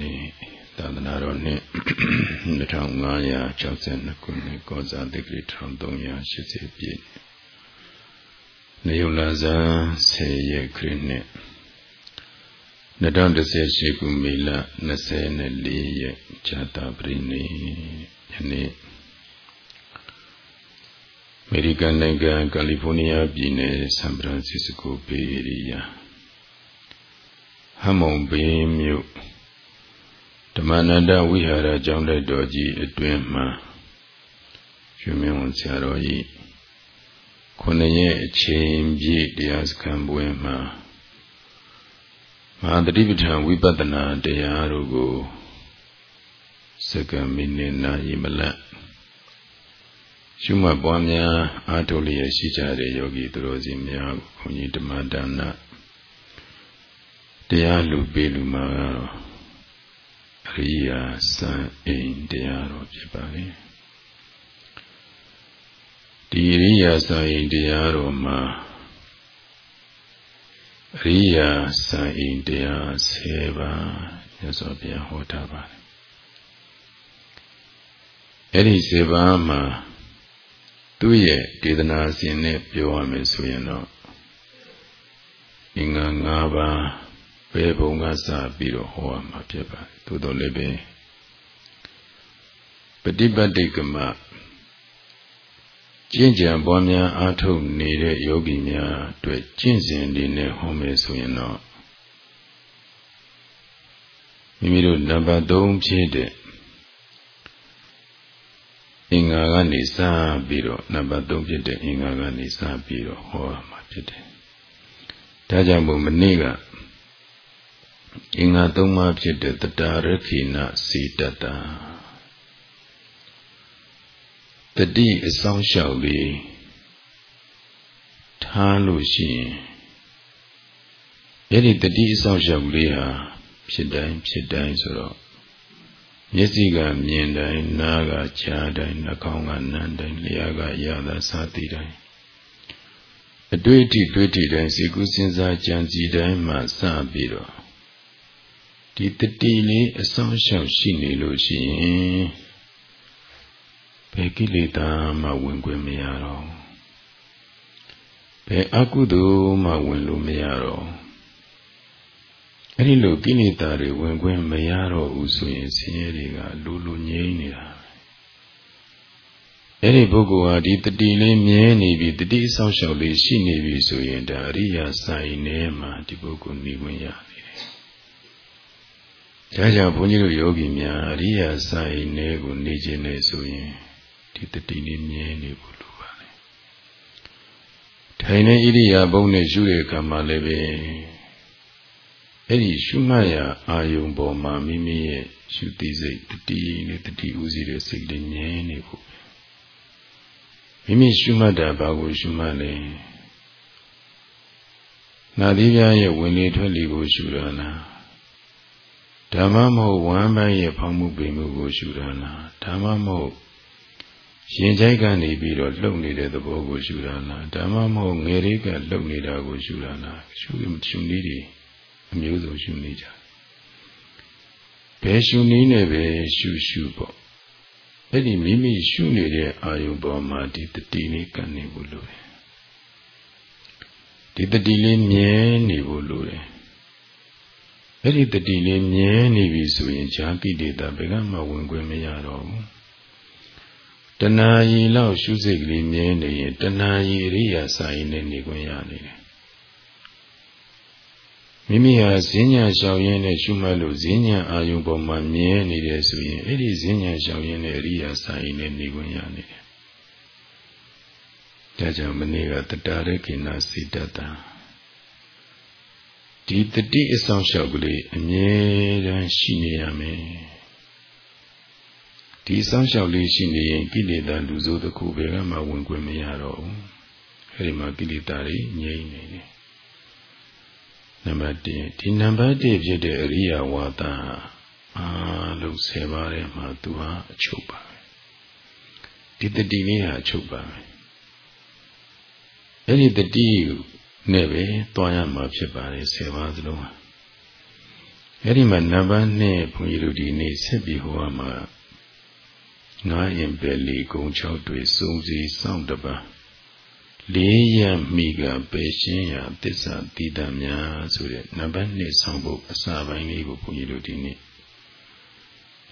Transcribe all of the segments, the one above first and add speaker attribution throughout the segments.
Speaker 1: နေ့သာသနာတော်နှစ်2562ခုနှစ်ကောဇာတိဂရီ1380ပြည့်နေုံလာဇန်10ရက်ခရစ်နှစ်2018ခုမေလ24ရက်ဇာတာပရိနေယနေ့အမေရိကန်နိုင်ငံကယ်လီဖိုးနီးယားပြည်နယ်ဆန်ဖရန်စစ္စကိုဘေးအေရီးယားဟမုံဘေးမြို့ ဓမ္မနန္ဒဝိဟာရကျောင်းတိုက်တော်ကြီးအတွင်မှာရွှေမင်းဝန်ဆရာတော်ကြီးခုနှစ်ရက်အချိန်ပြည့်တရားစခန်းပွဲမှာမဟာတတိပဋ္ဌာန်ဝိပဿနာတရားတို့ကိုစက္ကန့်မိနစ်နာရီမလတ်ရှုမှတ်ပွားများအားထုတ်လျက်ရှိကြတဲ့ယောဂီသူတော်စင်များကိုခွန်ကြီးဓမ္မဒါနတရားလူပေးလူမှာကတော့အ ရိယာစံအိမ်တရားတော်ဖြစ်ပါလေဒီအရိယာစံအိမ်တရားတော်မှာအရိယာစံအိမ်တရား10ပါးမြတ်စွာဘုရားဟောထားပါတယ်အဲ့ဒီ10ပါးမှာသူ့ရဲ့ဒေသနာစဉ်နဲ့ပြောရမယ်ဆိုရင်တော့အင်္ဂါ၅ပါး ဘယ်ဘုံကစပြီးတော့ဟောရမှာဖြစ်ပါတယ်သို့တော်လည်းပဲပฏิပတ်တိကမကျင့်ကြံပွားများအားထုတ်နေတဲ့ယောဂီများအတွက်ကျင့်စဉ်လေးနဲ့ဟောမယ်ဆိုရင်တော့မိမိတို့နံပါတ်3ဖြစ်တဲ့အင်္ဂါကနေစပြီးတော့နံပါတ်3ဖြစ်တဲ့အင်္ဂါကနေစပြီးတော့ဟောရမှာဖြစ်တယ်။ဒါကြောင့်မို့မနေ့က အင်္ဂါ၃ပါးဖြစ်တဲ့တတာရခိဏစေတတတတိအဆောင်လျှောက်လေးထားလို့ရှိရင်အဲ့ဒီတတိအဆောင်လျှောက်လေးဟာဖြစ်တိုင်းဖြစ်တိုင်းဆိုတော့မျက်စိကမြင်တိုင်းနားကကြားတိုင်းနှာခေါင်းကနမ်းတိုင်းလျှာကရတာစသည်တိုင်းအတွေ့အထိတွေ့ထိတိုင်းစိတ်ကူးစဉ်းစားကြံစည်တိုင်းမှစပြီးတော့ ဒီတတိလေးအဆောင်ရှောက်ရှိနေလို့ရှိရင်ဘယ်ကိလေသာမှဝင်ခွင့်မရတော့ဘယ်အကုသိုလ်မှဝင်လို့မရတော့အဲ့ဒီလိုကိလေသာတွေဝင်ခွင့်မရတော့ဘူးဆိုရင်ဆင်းရဲတွေကလူလူငြိမ့်နေတာအဲ့ဒီပုဂ္ဂိုလ်ဟာဒီတတိလေးမြဲနေပြီတတိဆောက်ရှောက်လေးရှိနေပြီဆိုရင်ဒါအရိယာဆိုင်နေမှာဒီပုဂ္ဂိုလ်နေဝင်ရနေတယ်။ ဒါကြောင့်ဘုန်းကြီးတို့ယောဂီများအရိယာဆိုင်နေကိုနေခြင်းနဲ့ဆိုရင်ဒီတတိလေးမြဲနေဖို့လိုပါလေ။ထိုင်နေဣရိယာပုနဲ့ရှုတဲ့အခါမှာလည်းပဲအဲ့ဒီရှုမှတ်ရာအာယုံပေါ်မှာမိမိရဲ့ရှုသိစိတ်တတိနဲ့တတိဥစီတဲ့စိတ်လေးမြဲနေဖို့မိမိရှုမှတ်တာဘာကိုရှုမှတ်လဲနာသီးပြားရဲ့ဝင်လေထွက်လေကိုရှုတာလား ဓမ္မမဟုတ်ဝမ်းပန်းရဲ့ဖောင်းမှုပိမှုကိုရှုတာလားဓမ္မမဟုတ်ရင်ကြိုက်ကနေပြီးတော့လှုပ်နေတဲ့သဘောကိုရှုတာလားဓမ္မမဟုတ်ငယ်လေးကလှုပ်နေတာကိုရှုတာလားရှုရှုနည်းတွေအမျိုးစုံရှုနေကြဘယ်ရှုနည်းနဲ့ပဲရှုရှုပေါ့အဲ့ဒီမိမိရှုနေတဲ့အာယုပေါ်မှာဒီတတိလေးကနေဖို့လိုတယ်ဒီတတိလေးမြဲနေဖို့လိုတယ် အဲ့ဒီတတိလေးမြဲနေပြီဆိုရင်ဈာကိလေသာဘယ်ကမှဝင်ခွင့်မရတော့ဘူးတဏှာကြီးလောက်ရှုစိတ်ကလေးမြဲနေရင်တဏှာကြီးအရိယာစာရင်နဲ့နေခွင့်ရနေတယ်မိမိဟာဈဉ္ညာလျှောက်ရင်းနဲ့ရှုမှတ်လို့ဈဉ္ညာအာယုံပေါ်မှာမြဲနေတယ်ဆိုရင်အဲ့ဒီဈဉ္ညာလျှောက်ရင်းနဲ့အရိယာစာရင်နဲ့နေခွင့်ရနေတယ်။ဒါကြောင့်မနေ့ကတတာရကိနာစိတ္တတာ ဒီတတိအဆောင်လျှောက်ကလေးအမြဲတမ်းရှိနေရမယ်။ဒီအဆောင်လျှောက်လေးရှိနေရင်ကိလေသာလူစိုးတစ်ခုဘယ်ကမှဝင်ခွင့်မရတော့ဘူး။အဲဒီမှာကိလေသာတွေငြိမ့်နေတယ်နံပါတ်1ဒီနံပါတ်1ဖြစ်တဲ့အရိယဝါဒအားလုံးဆယ်ပါးထဲမှာသူဟာအချုပ်ပါပဲဒီတတိလေးဟာအချုပ်ပါပဲအဲ့ဒီတတိ နဲ့ပဲတွားရမှာဖြစ်ပါတယ်ဆယ်ပါးစလုံးဟာအဲ့ဒီမှာနံပါတ်2ဘုန်းကြီးတို့ဒီနေ့ဆက်ပြီးဟောရမှာငါးရင်ပဲလီကုံ6တွေစုံစီစောင့်တပါလေးရမိကပေရှင်းရာတစ္ဆာတိတများဆိုတဲ့နံပါတ်2ဆောင်ဖို့အစာပိုင်းလေးကိုဘုန်းကြီးတို့ဒီနေ့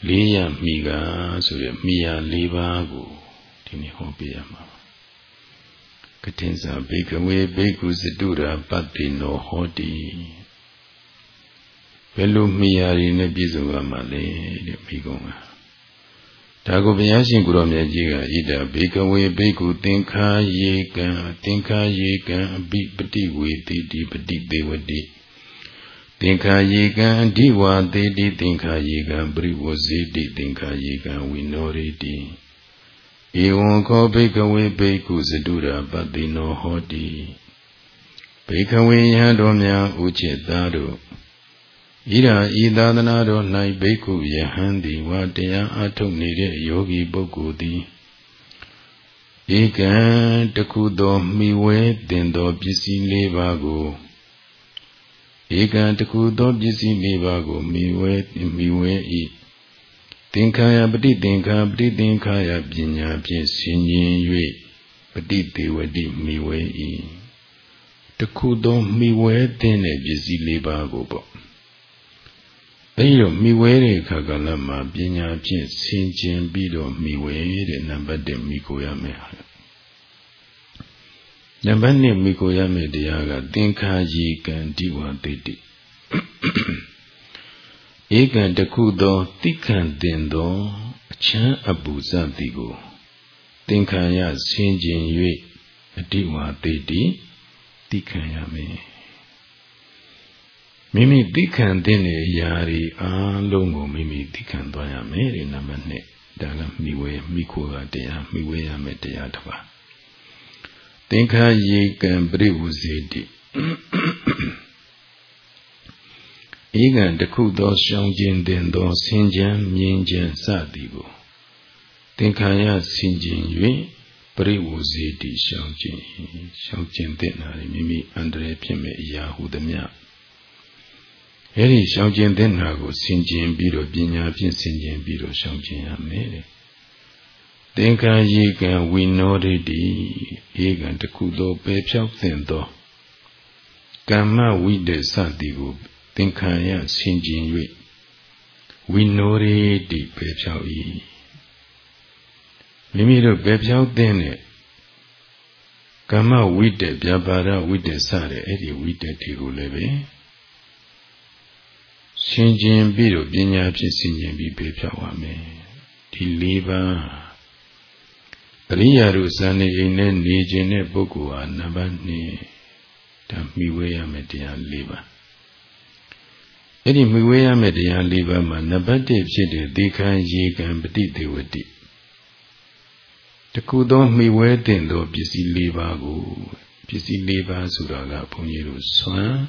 Speaker 1: လေးရမိကဆိုတဲ့မိယာ၄ပါးကိုဒီနေ့ဟောပြရမှာပါ ကတင်္စာဘေကဝေဘေကုစတုရာပတ္တိနောဟောတိဘယ်လိုမိယာတွေနဲ့ပြည့်စုံရမှာလဲတဲ့မိကုံကဒါကိုဘုရားရှင်ကိုရောမြတ်ကြီးကဣဒဘေကဝေဘေကုသင်္ခာယေကံသင်္ခာယေကံအပိပတိဝေတိတိပတိသေဝတိသင်္ခာယေကံအဓိဝါသေတိသင်္ခာယေကံပရိဝဇေတိသင်္ခာယေကံဝိနောရိတိ ဧဝံခောဘေကဝေဘေကုဇတုရာပတိနောဟောတိဘေကဝေယံတော်များဥจิตသားတို့ဤရာဤသာသနာတော်၌ဘိက္ခုယဟန်သည်ဝါတရားအထုတ်နေတဲ့ယောဂီပုဂ္ဂိုလ်သည်ဧကံတခုသောမိဝဲတင်သောပစ္စည်းလေးပါးကိုဧကံတခုသောပစ္စည်းလေးပါးကိုမိဝဲမိဝဲဤ သင်္ခါယပฏิသင်္ခါပฏิသင်္ခါယပညာဖြင့်ဆင်ញင်၍ပฏิတေဝတိမိဝဲဤတခုသောမိဝဲတဲ့ပစ္စည်းလေးပါးကိုပေါ့အဲဒီတော့မိဝဲတဲ့အခါကလည်းမှာပညာဖြင့်ဆင်ခြင်ပြီးတော့မိဝဲတဲ့နံပါတ်1မိကိုရမယ်ဟာနံပါတ်2မိကိုရမယ်တရားကသင်္ခါယေကံဒီဝတိတိ ဧကံတခုသောတိခံတင်သောအချမ်းအပူဇတိကိုသင်္ခါရဆင်ခြင်၍အတိဝတိတိတိခံရမယ်မိမိသိခံတဲ့အရာတွေအားလုံးကိုမိမိသိခံသွားရမယ်တဲ့နံပါတ်1ဒါကမိဝဲမိခိုကတရားမိဝဲရမယ်တရားတစ်ပါးသင်္ခါယေကံပရိဝုဇေတိ ဧကံတခုသောရှောင်းခြင်းတင်သောဆင်ခြံမြင်ခြင်းစသည်ကိုသင်္ခါရဆင်ခြင်၍ပရိဝုဇေတိရှောင်းခြင်းရှောင်းခြင်းတဲ့နာမိမိအန္တရာယ်ဖြစ်မဲ့အရာဟုသည်များအဲ့ဒီရှောင်ကျင်တဲ့နာကိုဆင်ကျင်ပြီးတော့ပညာဖြင့်ဆင်ကျင်ပြီးတော့ရှောင်ကျင်ရမယ်တဲ့သင်္ခါယေကံဝိနောဒိတိဧကံတခုသောပယ်ဖြောက်သင်သောကမ္မဝိတေသတိကို သင်္ခါရဆင်ကျင်၍ဝိနောရိတိပယ်ဖြောက်၏မိမိတို့ပယ်ဖြောက်တဲ့ကမ္မဝိတေပြပါဒဝိတေစတဲ့အဲ့ဒီဝိတေတီကိုလည်းပဲရှင်းကျင်ပြီးတော့ပညာဖြင့်ဆင်ကျင်ပြီးပြေဖြောက်ပါမယ်ဒီ၄ပါးပရိယာတို့ဇန်နေအိမ်နဲ့နေခြင်းတဲ့ပုဂ္ဂိုလ်ဟာနံပါတ်2ဒါမိဝဲရမယ်တရား၄ပါး အဲ့ဒီမိဝဲရမယ်တရား၄ပါးမှာနံပါတ်1ဖြစ်တဲ့သေခံရေကံပฏิဒေဝတိတခုသောမိဝဲတင်သောပစ္စည်း၄ပါးကိုပစ္စည်း၄ပါးဆိုတာကဘုန်းကြီးတို့ဆွမ်း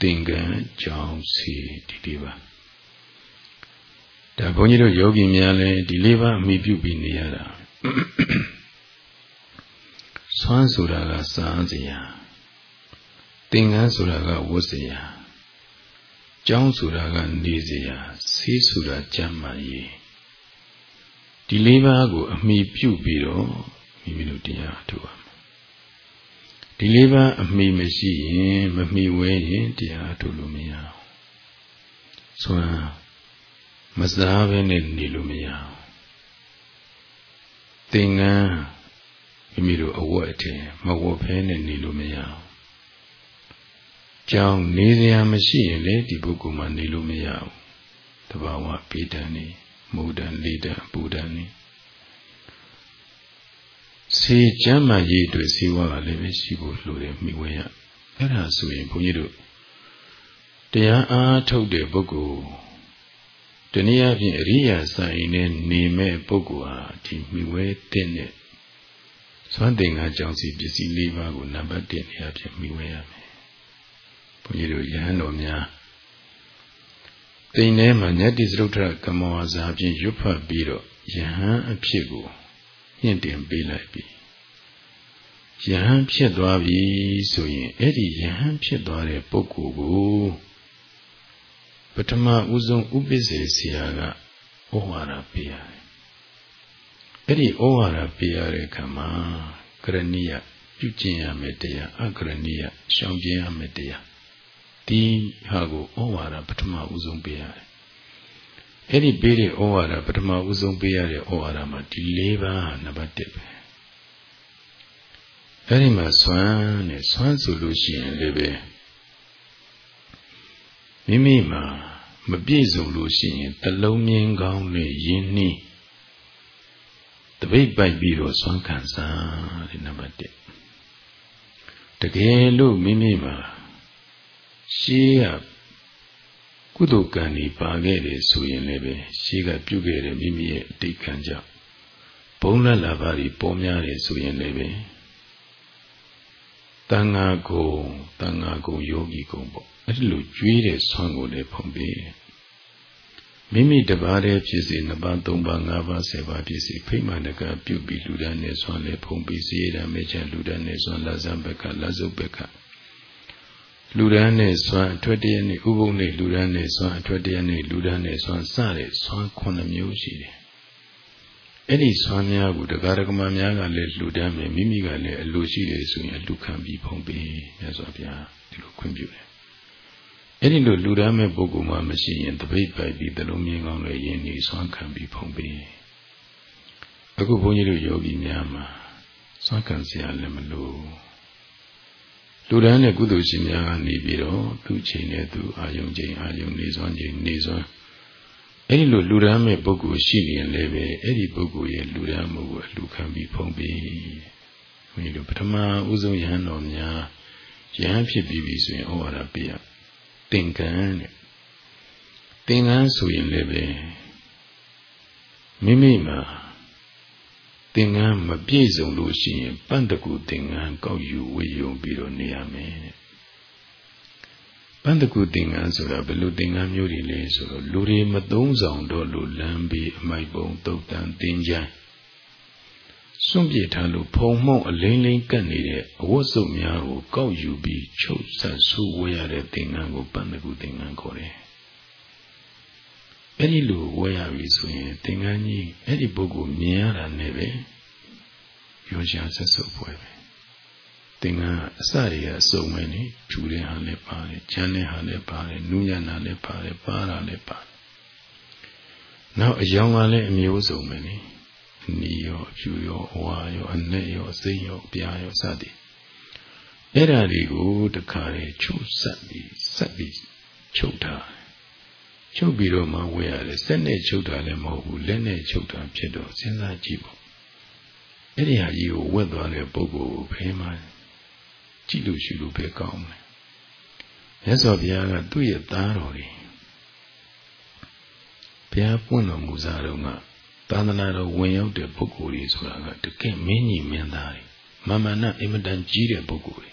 Speaker 1: သင်္ကန်းကြောင်းစီဒီလေးပါဒါဘုန်းကြီးတို့ယောဂီများလည်းဒီလေးပါအမိပြုပြီးနေရတာဆွမ်းဆိုတာကစားစရာသင်္ကန်းဆိုတာကဝတ်စရာ ကြောင်းဆိုတာကနေစရာဆေးဆိုတာကြမ်းမှရေးဒီလေးပါးကို အမိပြုပြီးတော့မိမိတို့တရားထုတ်ပါဒီလေးပါးအမိမရှိရင်မမိဝဲရင်တရားထုတ်လို့မရအောင်ဆိုရင်မစားဘဲနဲ့နေလို့မရအောင်သင်္ကန်းမိမိတို့အဝတ်အထည်မဝတ်ဖဲနဲ့နေလို့မရအောင် ကြောင်းနေစရာမရှိရင်လေဒီပုဂ္ဂိုလ်မှနေလို့မရဘူးတဘာဝပေတံနေမူတံလေတံပူတံနေဆေးကျမ်းမာရေးအတွက်ဆေးဝါးကလည်းပဲရှိဖို့လိုတယ်မိဝဲရအဲ့ဒါဆိုရင်ဘုန်းကြီးတို့တရားအားထုတ်တဲ့ပုဂ္ဂိုလ်တနည်းအားဖြင့်အရိယာဆိုင်နဲ့နေမဲ့ပုဂ္ဂိုလ်ဟာဒီမိဝဲတဲ့နဲ့သွမ်းတင်္ဂါကြောင့်စီပစ္စည်း၄ပါးကိုနံပါတ်1နေရာဖြင့်မိဝဲရမယ်ဘု န်းကြီးတို့ယဟန်တော်များတိန်ထဲမှာညတိသရုတ်ထကမောဝါစာဖြင့်ရွတ်ဖတ်ပြီးတော့ယဟန်အဖြစ်ကိုမြင့်တင်ပေးလိုက်ပြီယဟန်ဖြစ်သွားပြီဆိုရင်အဲ့ဒီယဟန်ဖြစ်သွားတဲ့ပုဂ္ဂိုလ်ကိုပထမဦးဆုံးဥပ္ပစ္စေဆရာကဩဝါဒပေးရတယ်အဲ့ဒီဩဝါဒပေးရတဲ့အခါမှာကရဏီယပြုကျင့်ရမယ်တရားအကရဏီယရှောင်ကျဉ်ရမယ်တရား ဒီဟာကိုဩဝါဒပထမဦးဆုံးပေးရတယ်အဲ့ဒီပေးတဲ့ဩဝါဒပထမဦးဆုံးပေးရတဲ့ဩဝါဒမှာဒီ၄ပါးနံပါတ်1ပဲအဲ့ဒီမှာဆွမ်းနဲ့ဆွမ်းဆိုလို့ရှိရင်လည်းပဲမိမိမှာမပြည့်စုံလို့ရှိရင်တလုံးမြင်ကောင်းနဲ့ယဉ်နှီးတပိတ်ပိုက်ပြီးတော့ဆွမ်းခံစားတဲ့နံပါတ်1တကယ်လို့မိမိမှာ ရှေးကကုသိုလ်ကံတွေပါခဲ့တယ်ဆိုရင်လည်းပဲရှေးကပြုခဲ့တဲ့မိမိရဲ့အတိတ်ကံကြောင့်ဘုံလက်လာပါတွေပေါ်များတယ်ဆိုရင်လည်းပဲတန်ဃာကုံတန်ဃာကုံယောဂီကုံပေါ့အဲ့လိုကျွေးတဲ့ဆွမ်းကိုလည်းဖုံးပေးမိမိတပါးတည်းဖြစ်စေနှစ်ပါးသုံးပါးငါးပါးဆယ်ပါးဖြစ်စေဖိမှန်တကပြုပြီးလူဒန်းနဲ့ဆွမ်းလည်းဖုံးပြီးစေရမေချလူဒန်းနဲ့ဆွမ်းလာဇံဘက်ကလာစုပ်ဘက်က လူဒန်းနဲ့ဆွမ်းအထွက်တရနဲ့ဥပုံနဲ့လူဒန်းနဲ့ဆွမ်းအထွက်တရနဲ့လူဒန်းနဲ့ဆွမ်းစတဲ့ဆွမ်းခုနှစ်မျိုးရှိတယ်အဲ့ဒီဆွမ်းများကိုတရားဓမ္မများကလည်းလူဒန်းမယ်မိမိကလည်းအလိုရှိတယ်ဆိုရင်အလူခံပြီးဖုံးပေးမြတ်စွာဘုရားဒီလိုခွင့်ပြုတယ်အဲ့ဒီလိုလူဒန်းမဲ့ပုဂ္ဂိုလ်မှမရှိရင်တပိတ်ပိုက်ပြီးတလုံးမြင်ကောင်းလည်းယဉ်နေဆွမ်းခံပြီးဖုံးပေးအခုဘုန်းကြီးတို့ယောဂီများမှာဆွမ်းခံစရာလည်းမလို လူဒန်းနဲ့ကုသိုလ်ရှင်များကနေပြီးတော့သူ့ချိန်နဲ့သူအာယုံချိန်အာယုံနေစွမ်းချိန်နေစွမ်းအဲ့ဒီလိုလူဒန်းမဲ့ပုဂ္ဂိုလ်ရှိရင်လည်းပဲအဲ့ဒီပုဂ္ဂိုလ်ရဲ့လူဒန်းမှုကိုအလူခံပြီးဖုံးပေးဘုန်းကြီးတို့ပထမဦးဆုံးယဟန်တော်များယဟန်ဖြစ်ပြီးပြီဆိုရင်ဩဝါဒပေးရသင်္ကန်းတဲ့သင်္ကန်းဆိုရင်လည်းပဲမိမိမှာ သင်္ကန်းမပြည့်စုံလို့ရှိရင်ပန့်တကူသင်္ကန်းကောက်ယူဝေယုံပြီးတော့နေရမယ်တဲ့ပန့်တကူသင်္ကန်းဆိုတာဘယ်လိုသင်္ကန်းမျိုးတွေလဲဆိုတော့လူတွေမသုံးဆောင်တော့လို့လမ်းပြီးအမိုက်ပုံတုတ်တန်သင်္ကြန်စွန့်ပြေထားလို့ဖုံမှုန့်အလင်းလင်းကပ်နေတဲ့အဝတ်စုပ်များကိုကောက်ယူပြီးချုပ်ဆက်ဆူဝေရတဲ့သင်္ကန်းကိုပန္နကုသင်္ကန်းခေါ်တယ်။ အဲ့ဒီလိုဝေရပြီဆိုရင်သင်္ကန်းကြီးအဲ့ဒီပုဂ္ဂိုလ်မြင်ရတာနဲ့ပဲရောရှာဆက်စုပ်ပွဲပဲ။သင်္ကန်းအစတွေကအစုံပဲနေဖြူတဲ့ဟာလည်းပါတယ်၊ချမ်းတဲ့ဟာလည်းပါတယ်၊နူးညံ့တာလည်းပါတယ်၊ပါတာလည်းပါတယ်။နောက်အယောင်ကလည်းအမျိုးစုံပဲနေ။နီရောအဖြူရောအဝါရောအနဲ့ရောအစိမ်းရောအပြားရောစသည်အဲ့ဓာတွေကိုတခါလေချုပ်ဆက်ပြီးဆက်ပြီးချုပ်ထား ချုပ်ပြီးတော့မှဝေရတယ်စက်နဲ့ချုပ်တာလည်းမဟုတ်ဘူးလက်နဲ့ချုပ်တာဖြစ်တော့စဉ်းစားကြည့်ပေါ့အဲ့ဒီဟာကြီးကိုဝက်သွားတဲ့ပုဂ္ဂိုလ်ကိုဘယ်မှကြည့်လို့ရှိလို့ပဲကောင်းတယ်မြတ်စွာဘုရားကသူ့ရဲ့သားတော်တွေဘုရားပွင့်တော်မူစားတော့ကသာသနာတော်ဝင်ရောက်တဲ့ပုဂ္ဂိုလ်တွေဆိုတာကတကယ်မင်းကြီးမင်းသားတွေမမနာအင်မတန်ကြီးတဲ့ပုဂ္ဂိုလ်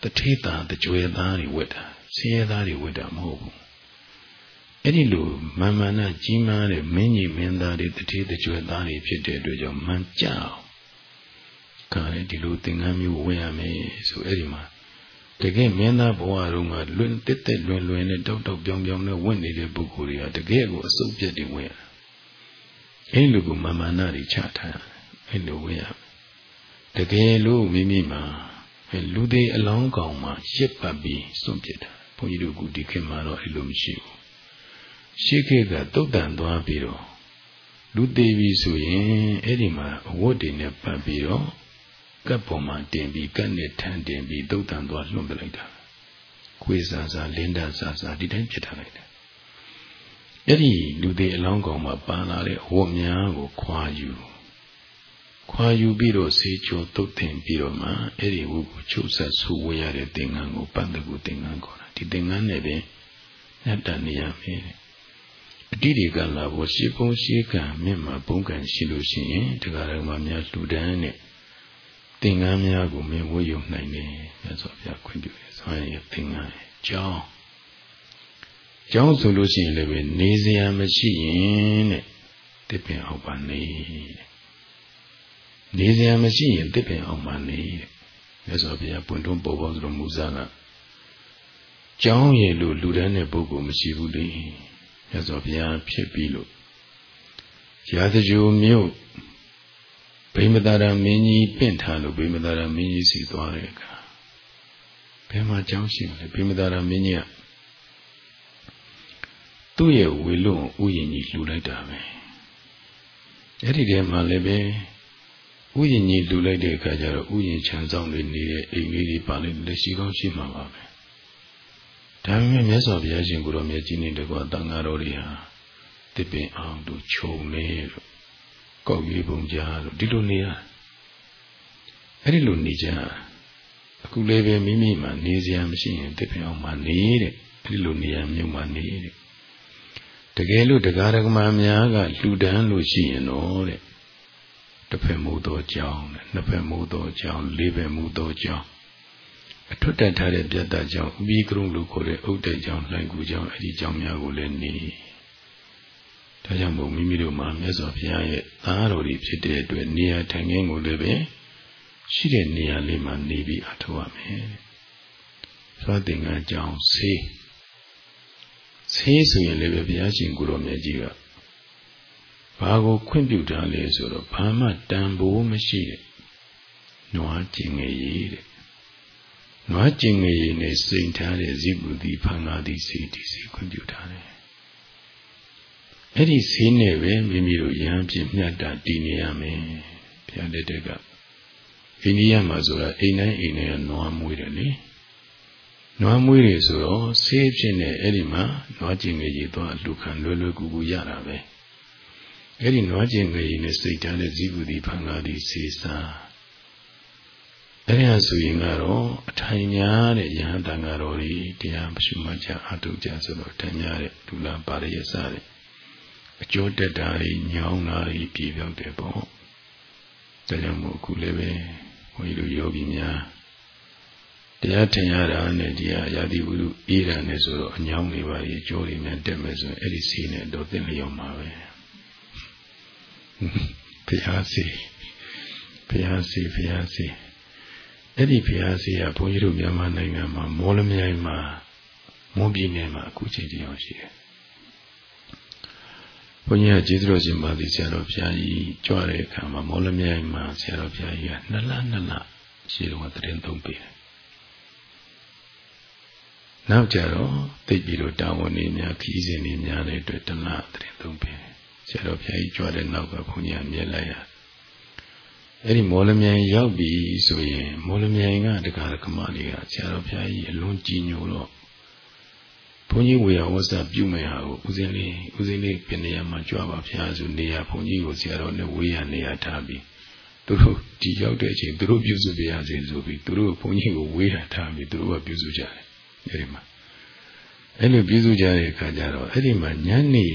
Speaker 1: တွေတထေတာတကြွယ်သားတွေဝတ်တာဆင်းရဲသားတွေဝတ်တာမဟုတ်ဘူး အဲ့ဒီလိုမမနာကြီးမားတဲ့မင်းကြီးမင်းသားတွေတထေတကြွယ်သားတွေဖြစ်တဲ့အတွက်ကြောင့်မှန်ကြအောင်ခါလေဒီလိုသင်္ကန်းမျိုးဝတ်ရမယ်ဆိုအဲ့ဒီမှာတကယ်မင်းသားဘဝတုန်းကလွင်တက်တက်လွင်လွင်နဲ့တောက်တောက်ပြောင်ပြောင်နဲ့ဝင့်နေတဲ့ပုဂ္ဂိုလ်တွေကတကယ်ကိုအစုပ်ပြတ်တွေဝင့်ရအဲ့လိုကိုမာမာနတွေချထားအဲ့လိုဝေးရတကယ်လို့မိမိမှာလူသေးအလောင်းကောင်မှာရှစ်ပတ်ပြီးစွန့်ပစ်တာဘုန်းကြီးတို့ကဒီခေတ်မှာတော့အဲ့လိုမရှိဘူး ရှေးခေတ်ကတုတ်တန်သွားပြီးတော့လူသေးပြီဆိုရင်အဲ့ဒီမှာအဝတ်တွေနဲ့ပတ်ပြီးတော့ကပ်ပေါ်မှာတင်ပြီးကပ်နဲ့ထန်တင်ပြီးတုတ်တန်သွားလွှတ်ပလိုက်တာခွေးစားစားလင်းတာစားစားဒီတိုင်းဖြစ်ထားလိုက်တယ်အဲ့ဒီလူသေးအလောင်းကောင်မှာပန်းလာတဲ့ဝတ်များကိုခွာယူခွာယူပြီးတော့ဆေးကြောတုတ်တင်ပြီးတော့မှအဲ့ဒီဝတ်ကိုချုပ်ဆက်ဆူဝေရတဲ့သင်္ကန်းကိုပန်းတကူသင်္ကန်းခေါ်တာဒီသင်္ကန်းနဲ့ပဲညတ်တန်နေရမယ် အတိတွေကလာဖို့ရှေးကုန်းရှေးကံမြင့်မှာဘုံကံရှိလို့ရှိရင်တရားတော်မှာများလူတန်းနဲ့သင်္ကန်းများကိုမင်းဝေယုံနိုင်တယ်မြတ်စွာဘုရားခွင့်ပြုတယ်ဆိုရင်သင်္ကန်းကြောင်းကျောင်းဆိုလို့ရှိရင်လည်းပဲနေစရာမရှိရင်တဲ့တစ်ပင်အောက်ပါနေတဲ့နေစရာမရှိရင်တစ်ပင်အောက်ပါနေတဲ့မြတ်စွာဘုရားပွင့်တွန်းပေါ်ပေါ်ဆိုလို့မူစားကကြောင်းရည်လို့လူတန်းတဲ့ပုဂ္ဂိုလ်မရှိဘူးလေ မြတ်စွာဘုရားဖြစ်ပြီးလို့ရာဇဂျိုမြို့ဗိမသာရမင်းကြီးပင့်ထားလို့ဗိမသာရမင်းကြီးစီသွားတဲ့အခါဘယ်မှာကြောင်းရှိလဲဗိမသာရမင်းကြီးကသူ့ရဲ့ဝေလွန်ဥယျာဉ်ကြီးလှူလိုက်တာပဲအဲ့ဒီထဲမှာလည်းပဲဥယျာဉ်ကြီးလှူလိုက်တဲ့အခါကျတော့ဥယျာဉ်ချမ်းဆောင်တွေနေတဲ့အိမ်လေးတွေပါလေလက်ရှိကောင်းရှိမှာပါပဲ ဒါပေမဲ့မြတ်စွာဘုရားရှင်ကိုရောမြတ်ကြီးနေတကွာတန်ဃာတော်တွေဟာတစ်ပင်အောင်တို့ခြုံနေလို့ကောက်ရေးပုံကြားလို့ဒီလိုနေရအဲ့ဒီလိုနေကြအခုလည်းပဲမိမိမှာနေစရာမရှိရင်တစ်ပင်အောင်မှနေတဲ့အဲ့ဒီလိုနေရမြို့မှာနေတဲ့တကယ်လို့တရားဓမ္မများကလူဒန်းလို့ရှိရင်တော့တဲ့တစ်ဖက်မိုးသောကြောင်းနဲ့နှစ်ဖက်မိုးသောကြောင်းလေးဖက်မိုးသောကြောင်း အထွတ်တက်ထားတဲ့ပြတ်သားကြောင်းဥပိကရုံလို့ခေါ်တဲ့အုတ်တဲ့ကြောင်းလှိုင်ကူကြောင်းအဲ့ဒီကြောင်းများကိုလည်းနေဒါကြောင့်မို့မိမိတို့မှာမြတ်စွာဘုရားရဲ့သားတော်တွေဖြစ်တဲ့အတွက်နေရာထိုင်ခင်းကိုလည်းပဲရှိတဲ့နေရာလေးမှာနေပြီးအထောက်ရမယ်။သောတင်ကကြောင်းဆေးဆေးဆိုရင်လည်းပဲဘုရားရှင်ကိုရောမြတ်ကြီးကဘာကိုခွင့်ပြုတာလဲဆိုတော့ဘာမှတန်ဖိုးမရှိတဲ့နွားကျင်ငယ်ရည်တဲ့ နွားကျင်ငယ်ရည်နဲ့စိန်ထားတဲ့ဇိပုတိဖန်ကားသည်စီဒီစီခွင့်ပြုတာလေအဲ့ဒီဈေးနဲ့ပဲမိမိတို့ရဟန်းဖြစ်မြတ်တာတည်နေရမယ်ဘုရားလက်ထက်ကအိန္ဒိယမှာဆိုတာအိမ်တိုင်းအိမ်တိုင်းကနွားမွေးတယ်လေနွားမွေးတွေဆိုတော့ဆေးဖြစ်နေအဲ့ဒီမှာနွားကျင်ငယ်ကြီးသွားလူခံလွယ်လွယ်ကူကူရတာပဲအဲ့ဒီနွားကျင်ငယ်ကြီးနဲ့စိတ်ထားတဲ့ဇီဝတိဖန်ကားသည်စေစာ အဲ့ဒီဟာဆိုရင်ကတော့အထိုင်များတဲ့ယဟန်တန်ဃာတော်တွေတရားမရှိမှကြအထုကြဆိုတော့တန်များတဲ့ဒုလာပါရယစတဲ့အကျိုးတက်တာတွေညောင်းတာတွေပြေပြောက်တယ်ပေါ့ဒါကြောင့်မို့အခုလည်းပဲဘုန်းကြီးတို့ယောဂီများတရားထင်ရတာနဲ့တရားရာသီဝုဒ္ဓအေးတာနဲ့ဆိုတော့အညောင်းတွေပါကြီးကြိုးတွေများတက်မယ်ဆိုရင်အဲ့ဒီစီနဲ့တော့သိလျော်မှာပဲဘုရားစီဘုရားစီဘုရားစီ အဲ့ဒီဘုရားစီကဘုန်းကြီးတို့မြန်မာနိုင်ငံမှာမော်လမြိုင်မှာမွန်ပြည်နယ်မှာအခုချိန်တရားရှိတယ်ဘုန်းကြီးကကျေးဇူးတော်ရှင်ပါသည်ဆရာတော်ဘုရားကြီးကြွတဲ့အခါမှာမော်လမြိုင်မှာဆရာတော်ဘုရားကြီးကနှစ်လနှစ်လရှိတော့တရင်သုံးပေးတယ်နောက်ကြတော့သိပြီးတော့တာဝန်နေများခီးစဉ်နေများတဲ့အတွက်တလတရင်သုံးပေးတယ်ဆရာတော်ဘုရားကြီးကြွတဲ့နောက်ကဘုန်းကြီးကမြင်လိုက်ရ အဲ့ဒီမော်လမြိုင်ရောက်ပြီဆိုရင်မော်လမြိုင်ကတက္ကရာကမလေးကဆရာတော်ဘုရားကြီးအလွန်ကြည်ညိုတော့ဘုန်းကြီးဝေယဝဆပြုမယ်ဟာကိုဦးစင်းလေးဦးစင်းလေးပြင်နေရမှာကြွပါဗျာဆိုနေရဘုန်းကြီးကိုဆရာတော်နဲ့ဝေးရနေရထားပြီးသူတို့ဒီရောက်တဲ့အချိန်သူတို့ပြုစုပြရစေဆိုပြီးသူတို့ဘုန်းကြီးကိုဝေးရထားပြီးသူတို့ကပြုစုကြတယ်အဲဒီမှာအဲ့လိုပြုစုကြတဲ့အခါကျတော့အဲ့ဒီမှာညနေ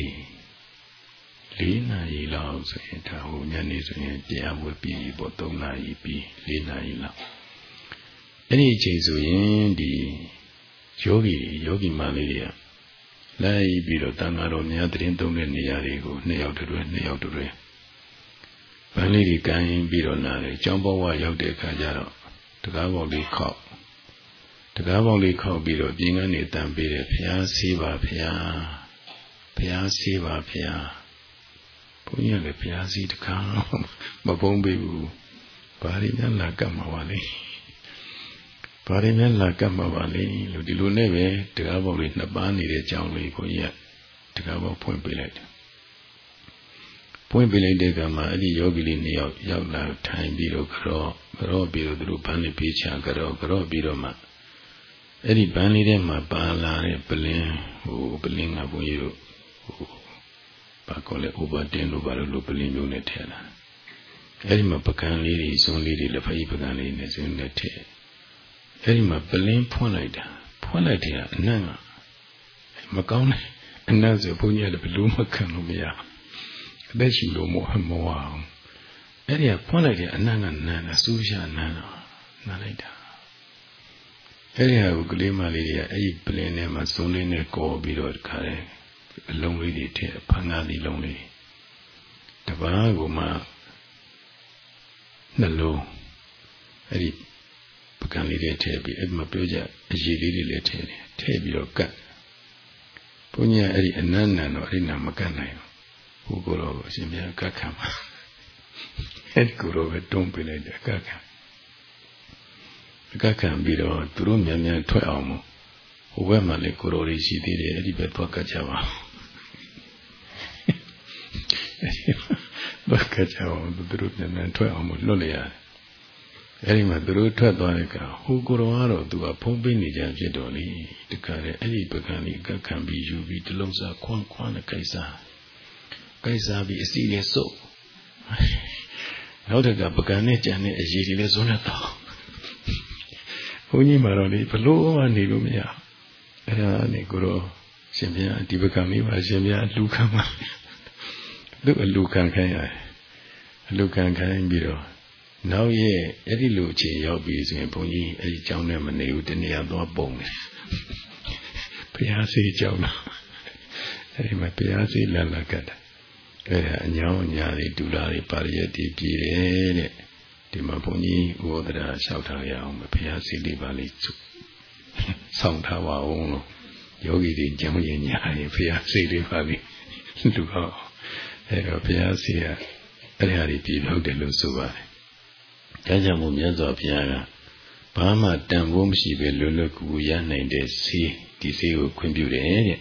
Speaker 1: ၄နာရီလောက်ဆိုရင်ဒါဟိုညနေဆိုရင်တရားဝဲပြီးပေါ့၃နာရီပြီး၄နာရီလောက်အဲ့ဒီအချိန်ဆိုရင်ဒီယောဂီယောဂီမလေးတွေကလိုက်ပြီးတော့တန်ဃာတော်များတရင်သုံးတဲ့နေရာတွေကိုနှစ်ယောက်တည်းနှစ်ယောက်တည်းဗန်းလေးကြီးကန်ပြီးတော့နားတယ်ကျောင်းဘဝရောက်တဲ့အခါကျတော့တကားပေါက်လေးခောက်တကားပေါက်လေးခောက်ပြီးတော့ပြင်ကနေတန်ပေးတယ်ဘုရားဆေးပါဘုရားဘုရားဆေးပါဘုရား ဘုန်းကြီးကလည်းဘုရားစီတကားမပုံးပေးဘူးဘာရင်းများလာကတ်မှာပါလေဘာရင်းများလာကတ်မှာပါလေလို့ဒီလိုနဲ့ပဲတကားပေါက်လေးနှစ်ပါးနေတဲ့ကြောင်းလေးဘုန်းကြီးကတကားပေါက်ဖွင့်ပေးလိုက်တယ်ဖွင့်ပေးလိုက်တဲ့ကမှအဲ့ဒီယောဂီလေးနှစ်ယောက်ရောက်လာထိုင်ပြီးတော့ကြောကြောပြီးတော့သူတို့ဘန်းလေးပေးချကြောကြောပြီးတော့မှအဲ့ဒီဘန်းလေးထဲမှာပါလာတဲ့ပလင်းဟိုပလင်းကဘုန်းကြီးတို့ဟို ဘာကောလဲ over 10လို့ဘာလို့လို့ပလင်းမျိုးနဲ့ထည့်လာအဲ့ဒီမှာပကံလေးတွေစုံလေးတွေလက်ဖက်ကြီးပကံလေးနဲ့စုံနဲ့ထည့်အဲ့ဒီမှာပလင်းဖွင့်လိုက်တာဖွင့်လိုက်တယ်အနံ့ကမကောင်းတယ်အနံ့ဆိုဘုန်းကြီးကဘယ်လိုမှခံလို့မရအသက်ရှူလို့မမဝအောင်အဲ့ဒီကဖွင့်လိုက်တယ်အနံ့ကနန်းတာစူးရနန်းတာနန်းလိုက်တာအဲ့ဒီဟာကိုကလေးမလေးတွေကအဲ့ဒီပလင်းထဲမှာစုံလေးနဲ့ကော်ပြီးတော့ခါတယ် အလုံးလေးတွေထည့်ဖန်ကားသီးလုံးလေးတပားကမှနှလုံးအဲ့ဒီပကံလေးတွေထည့်ပြီးအဲ့မှာပြောကြအရေးလေးတွေလည်းထည့်တယ်ထည့်ပြီးတော့ကတ်ဘုန်းကြီးကအဲ့ဒီအနန္နတော့အဲ့ဒီနာမကတ်နိုင်ဘူးဟိုကိုတော့အရှင်ဘုရားကတ်ခံပါအဲ့ဒီကိုတော့ပဲတုံးပေးလိုက်တယ်ကတ်ခံကတ်ခံပြီးတော့သူတို့မြန်မြန်ထွက်အောင်မို့ဟိုဘက်မှာလည်းကိုတော်လေးရှိသေးတယ်အဲ့ဒီဘက်သွားကတ်ကြပါ ဘာကတ်ကြအောင်သူတို့မြန်မြန်ထွက်အောင်မို့လွတ်လိုက်ရတယ်အဲ့ဒီမှာသူတို့ထွက်သွားတဲ့ကဟိုကိုတော်ကတော့သူကဖုံးပေးနေကြဖြစ်တော်လေတခါလေအဲ့ဒီပကံလေးကတ်ခံပြီးယူပြီးတလုံးစားခွန်းခွန်းနဲ့ကိစ္စကိစ္စပြီးအစီနဲ့စုပ်နောက်တကပကံနဲ့ကြံတဲ့အရေးတွေလည်းဇွန်းနဲ့တော့ဘုန်းကြီးမှာတော့လေဘလို့မှနေလို့မရအဲ့ဒါနေကိုတော့ရှင်ဘုရားဒီပကံလေးပါရှင်ဘုရားလူခံပါ သူ့အလူခံခိုင်းရတယ်အလူခံခိုင်းပြီးတော့နောက်ရဲ့အဲ့ဒီလိုအခြေရောက်ပြီဆိုရင်ဘုန်းကြီးအဲ့ဒီကျောင်းထဲမနေဘူးတနေရာသွားပုံတယ်ဘုရားစီကျောင်းတော့အဲ့ဒီမှာဘုရားစီလန်လာကတ်တယ်အဲ့ဒါအညောင်းအညာတွေဒူလာတွေပါရယတိပြည်တယ်တဲ့ဒီမှာဘုန်းကြီးဥဒရာလျှောက်ထားရအောင်ဘုရားစီလေးပါလေးဆောင်ထားပါအောင်လို့ယောဂီတွေကြောင်းရင်ညာရင်ဘုရားစီလေးပါလေးလူဟော အဲ့တော့ဘုရားစီကအဲ့ဒီဟာတွေပြည်လို့တယ်လို့ဆိုပါတယ်ဒါကြောင့်မို့မြတ်စွာဘုရားကဘာမှတန်ဖိုးမရှိပဲလွတ်လွတ်ကူကူရနိုင်တဲ့စီဒီစီကိုခွင့်ပြုတယ်တဲ့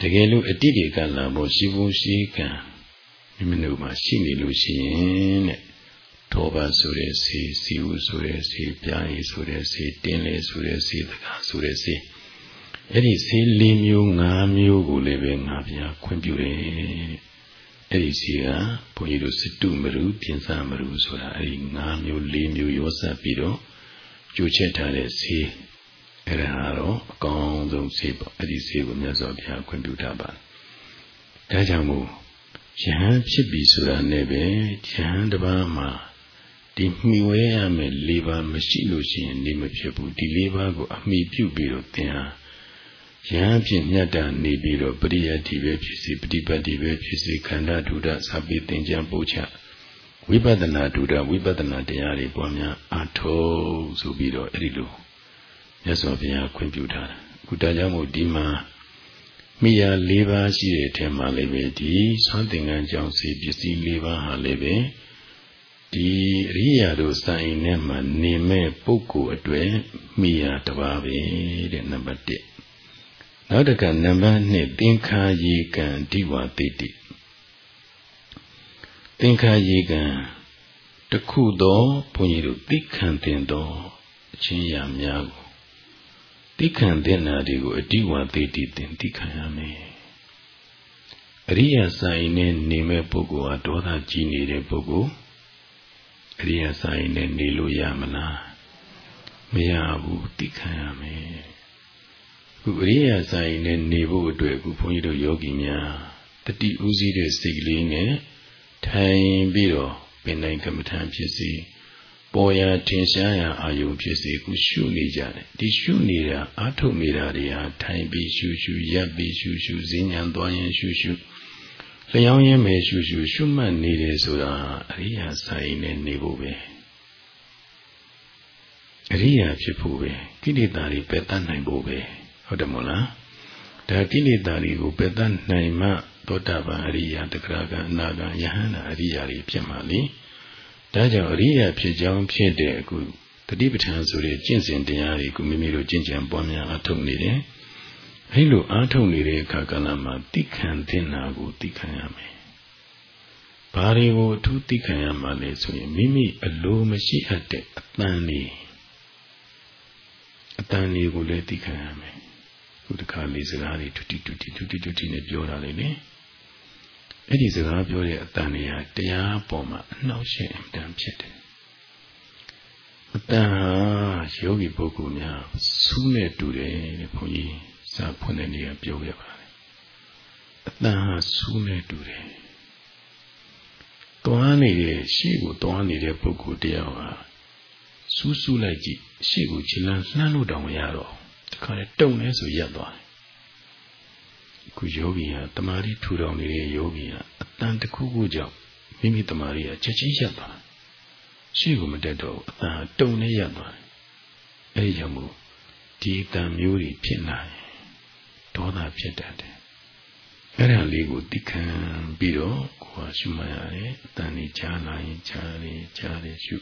Speaker 1: တကယ်လို့အတိတွေကလာဖို့ရှိဖို့ရှိကံမိမိတို့မှာရှိနေလို့ရှိရင်တဲ့ထောပါဆိုတဲ့စီစီဟုဆိုတဲ့စီပြားရည်ဆိုတဲ့စီတင်းလေဆိုတဲ့စီတကားဆိုတဲ့စီအဲ့ဒီစီ၄မျိုး၅မျိုးကိုလည်းပဲငါဘုရားခွင့်ပြုတယ် အဲ့ဒီစီကဘုန်းကြီးတို့စတုမရုပြင်စာမရုဆိုတာအဲ့ဒီ၅မျိုး၄မျိုးရောစပ်ပြီးတော့ကြိုချက်ထားတဲ့စီအဲ့ဒါကတော့အကောင်းဆုံးစီပေါ့အဲ့ဒီစီကိုမြတ်စွာဘုရားခွင့်ပြုထားပါဒါကြောင့်မို့ယဟန်ဖြစ်ပြီဆိုတာနဲ့ပဲယဟန်တစ်ပါးမှာဒီမှီဝဲရမယ်၄ပါးမရှိလို့ရှိရင်နေမဖြစ်ဘူးဒီ၄ပါးကိုအမိပြုပြီးတော့သင်ဟာ ယဟန်ဖြင့်မြတ်တာနေပြီးတော့ပရိယတ်ဒီပဲဖြစ်စီပฏิပတ်ဒီပဲဖြစ်စီခန္ဓာဒုဒသပိသင်္ကြံပို့ချဝိပဿနာဒုဒဝိပဿနာတရားတွေပွားများအထောက်ဆိုပြီးတော့အဲ့ဒီလိုမြတ်စွာဘုရားခွင့်ပြုထားတယ်အခုဒါကြောင့်မို့ဒီမှာမိယာ၄ပါးရှိတဲ့အထက်မှာလည်းပဲဒီသွမ်းသင်္ကန်းကြောင့်စေပစ္စည်း၄ပါးဟာလည်းပဲဒီအရိယာတို့စာအိမ်ထဲမှာနေမဲ့ပုဂ္ဂိုလ်အတွက်မိယာတစ်ပါးပဲတဲ့နံပါတ်1 နောက်တကနံပါတ်2သင်္ခါယေကံဒီဝတိတိသင်္ခါယေကံတခုသောဘုန်းကြီးတို့သိခံတင်သောအချင်းရာများကိုသိခံတဲ့နာတွေကိုအတိဝသိတိတင်သိခံရမယ်အရိယာဆိုင်နဲ့နေမဲ့ပုဂ္ဂိုလ်ဟာဒေါသကြီးနေတဲ့ပုဂ္ဂိုလ်အရိယာဆိုင်နဲ့နေလို့ရမလားမရဘူးသိခံရမယ် ခုအရိယာဆိုင်နဲ့နေဖို့အတွက်ခုဘုန်းကြီးတို့ယောဂီများတတိဥစည်းတဲ့စိတ်ကလေးနဲ့ထိုင်ပြီးတော့ပင်တိုင်းကမ္မထံဖြစ်စီပေါ်ရာထင်ရှားရာအာယုံဖြစ်စေခုရှုနေကြတယ်ဒီရှုနေတာအာထုတ်နေတာတွေဟာထိုင်ပြီးရှုရှုရပ်ပြီးရှုရှုဈဉ္ဉံသွားရင်ရှုရှုလျောင်းရင်ပဲရှုရှုရှုမှတ်နေတယ်ဆိုတာအရိယာဆိုင်နဲ့နေဖို့ပဲအရိယာဖြစ်ဖို့ပဲကိလေသာတွေပယ်တတ်နိုင်ဖို့ပဲ ဟုတ်တယ်မို့လားဒါကိလေသာတွေကိုပယ်တတ်နိုင်မှသောတာပန်အရိယာတဂရကအနာဂံယဟန္တာအရိယာတွေဖြစ်မှလေဒါကြောင့်အရိယာဖြစ်ကြောင်းဖြစ်တဲ့အခုတတိပဋ္ဌာန်ဆိုတဲ့ကျင့်စဉ်တရားတွေကိုမိမိတို့ကျင့်ကြံပွားများအထုတ်နေတယ်။အဲလိုအားထုတ်နေတဲ့အခါကလည်းမှတိခံတဲ့နာကိုတိခံရမယ်။ဘာတွေကိုအထူးတိခံရမှာလဲဆိုရင်မိမိအလိုမရှိအပ်တဲ့အတန်လေးအတန်လေးကိုလည်းတိခံရမယ်။ ခုတခါလေးစကားတွေတူတီတူတီတူတီတူတီနဲ့ပြောတာလေလေ။အဲ့ဒီစကားပြောတဲ့အတန်တွေဟာတရားပေါ်မှာအနှောက်အယှက်အတန်ဖြစ်တယ်အတန်ဟာယောဂီပုဂ္ဂိုလ်များစူးနဲ့တူတယ်တဲ့ဘုန်းကြီးစာဖွင့်တဲ့နေရာပြောခဲ့ပါတယ်အတန်ဟာစူးနဲ့တူတယ်တွားနေတဲ့ရှေ့ကိုတွားနေတဲ့ပုဂ္ဂိုလ်တရားဟာစူးစူးလိုက်ကြည့်ရှေ့ကိုခြေလမ်းလှမ်းလို့တောင်မရတော့ တခါလေတုံနေဆိုရက်သွားတယ်ခုယောဂီဟာတမာရီထူထောင်နေတဲ့ယောဂီဟာအတန်တစ်ခုခုကြောင့်မိမိတမာရီဟာချက်ချင်းရပ်သွားရှေ့ကိုမတက်တော့အတန်တုံနဲ့ရပ်သွားအဲဒီကြောင့်မို့ဒီတန်မျိုးတွေဖြစ်လာရင်ဒေါသဖြစ်တတ်တယ်အဲ့ဒါလေးကိုသိခံပြီးတော့ကိုယ်ကရှုမှတ်ရတယ်အတန်ကြီးကြားလာရင်ကြားတယ်ကြားတယ်ရှု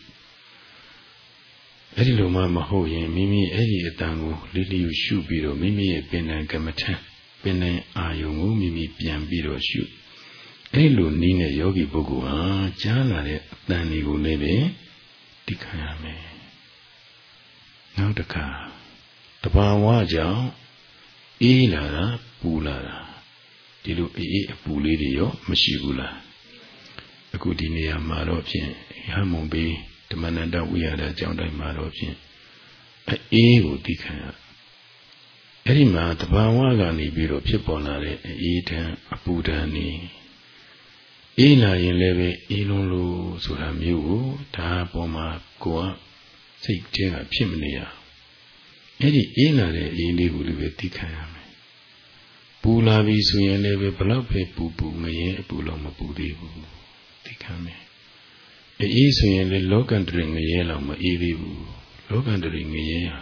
Speaker 1: အဲ့ဒီလိုမှမဟုတ်ရင်မိမိအဲ့ဒီအတန်ကိုလေးလျူရှုပြီးတော့မိမိရဲ့ပင်နံကမ္မထံပင်နံအာယုံကိုမိမိပြန်ပြီးတော့ရှုအဲ့လိုနည်းနဲ့ယောဂီပုဂ္ဂိုလ်ဟာကြားလာတဲ့အတန်တွေကိုလည်းပဲသိခံရမယ်နောက်တစ်ခါတဘာဝကြောင့်အေးလာတာပူလာတာဒီလိုအေးအေးအပူလေးတွေရောမရှိဘူးလားအခုဒီနေရာမှာတော့ဖြင့်ဟမုံပေး ဓမ္မနန္ဒဝိရဒအကြောင်းတိုင်းမှာတော့ဖြင့်အေးကိုသိခံရအဲ့ဒီမှာတဘာဝကနေပြီးတော့ဖြစ်ပေါ်လာတဲ့အေးတံအပူတံနေအေးလာရင်လည်းပဲအေးလုံးလို့ဆိုတာမျိုးကိုဒါပေါ်မှာကိုကစိတ်ထဲကဖြစ်မနေရအဲ့ဒီအေးလာတဲ့အေးလေးကိုလည်းပဲသိခံရမယ်ပူလာပြီဆိုရင်လည်းပဲဘလောက်ပဲပူပူမရင်အပူလုံးမပူသေးဘူးသိခံမယ် အေးဆိုရင်လည်းလောကန္တရငရဲလောက်မအေးသေးဘူးလောကန္တရငရဲဟာ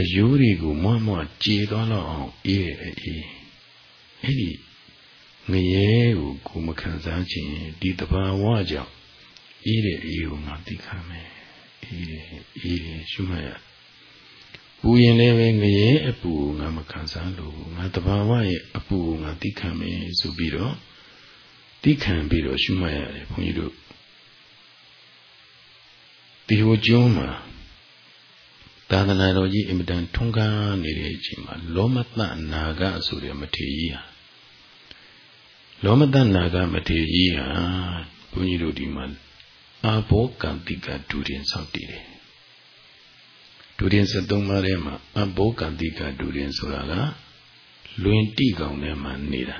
Speaker 1: အယိုးတွေကိုမွမွကြေသွားတော့အောင်အေးရဲ့အေးအဲ့ဒီငရဲကိုကိုမခံစားခြင်းဒီတဘာဝကြောင့်အေးတဲ့အေးကိုငါသိခံမယ်အေးတယ်အေးတယ်ရှုမှတ်ရပူရင်လည်းပဲငရဲအပူကိုငါမခံစားလို့ငါတဘာဝရဲ့အပူကိုငါသိခံမယ်ဆိုပြီးတော့သိခံပြီးတော့ရှုမှတ်ရတယ်ဘုန်းကြီးတို့ ဒီဟိုကျွန်းမှာသာသနာတော်ကြီးအင်မတန်ထွန်းကားနေတဲ့အချိန်မှာလောမတနာဂဆိုတဲ့မထေရကြီးဟာလောမတနာဂမထေရကြီးဟာဘုန်းကြီးတို့ဒီမှာအာဘောကံတိကဒူရင်ဆောက်တည်တယ်ဒူရင်73ပါးထဲမှာအဘောကံတိကဒူရင်ဆိုတာကလွင်တိကောင်ထဲမှာနေတာ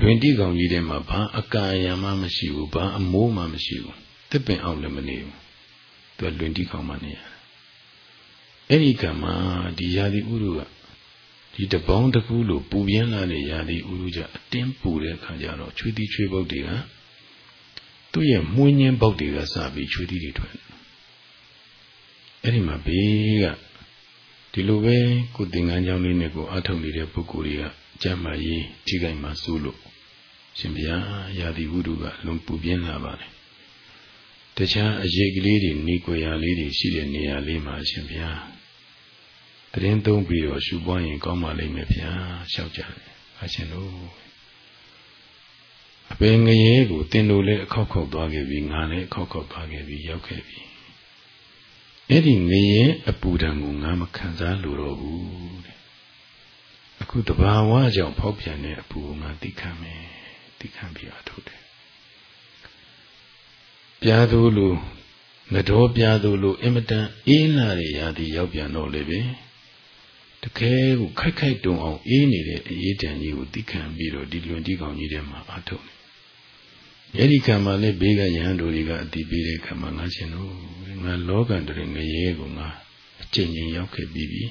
Speaker 1: လွင်တိကောင်ကြီးထဲမှာဘာအကာယံမှမရှိဘူးဘာအမိုးမှမရှိဘူး တစ်ပင်အောင်လည်းမနေဘူးသူကလွင်တိကောင်မှနေရအဲ့ဒီကံမှာဒီယာတိဥရုကဒီတပေါင်းတစ်ခုလို့ပူပြင်းလာတဲ့ယာတိဥရုကြအတင်းပူတဲ့ခါကျတော့ချွေးတိချွေးပုတ်တွေကသူ့ရဲ့မှုင်းညင်းပုတ်တွေကစပြီးချွေးတိတွေထွက်အဲ့ဒီမှာဘေးကဒီလိုပဲကိုသင်္ကန်းကြောင်းလေးနဲ့ကိုအထုတ်နေတဲ့ပုဂ္ဂိုလ်တွေကကြမ်းမာရေးထိခိုက်မှစိုးလို့ရှင်ဗျာယာတိဝုဒ္ဓကလွန်ပူပြင်းလာပါတယ် တခြားအရေးကလေးတွေနေကိုရာလေးတွေရှိတဲ့နေရာလေးမှာရှင်ဗျာတရင်သုံးပြီးတော့ရှုပွားရင်ကောင်းပါလိမ့်မယ်ဗျာလျှောက်ကြတယ်အရှင်တို့အပင်ငရဲကိုတင်တို့လည်းအခောက်ခောက်သွားခဲ့ပြီငါလည်းအခောက်ခောက်သွားခဲ့ပြီရောက်ခဲ့ပြီအဲ့ဒီငရဲအပူဓာတ်ကိုငါမခံစားလို့တော့ဘူးတဲ့အခုတဘာဝကြောင့်ဖောက်ပြန်တဲ့အပူကိုငါသိခံမယ်သိခံပြီးအထုတ်တယ် ပြားသူလိုငတော်ပြားသူလိုအင်မတန်အေးလာတဲ့ရာသီရောက်ပြန်တော့လေပဲတကယ်ကိုခိုက်ခိုက်တုံအောင်အေးနေတဲ့အရေးတန်ကြီးကိုသိခံပြီးတော့ဒီလွန်ကြီးကောင်ကြီးထဲမှာအထုတ်တယ်အဲ့ဒီကံမှာလည်းဘေးကရဟန်းတို့တွေကအတိပေးတဲ့ကံမှာငါရှင်တို့ငါလောကတရငရဲကိုငါအကျဉ်းချင်းရောက်ခဲ့ပြီးပြီ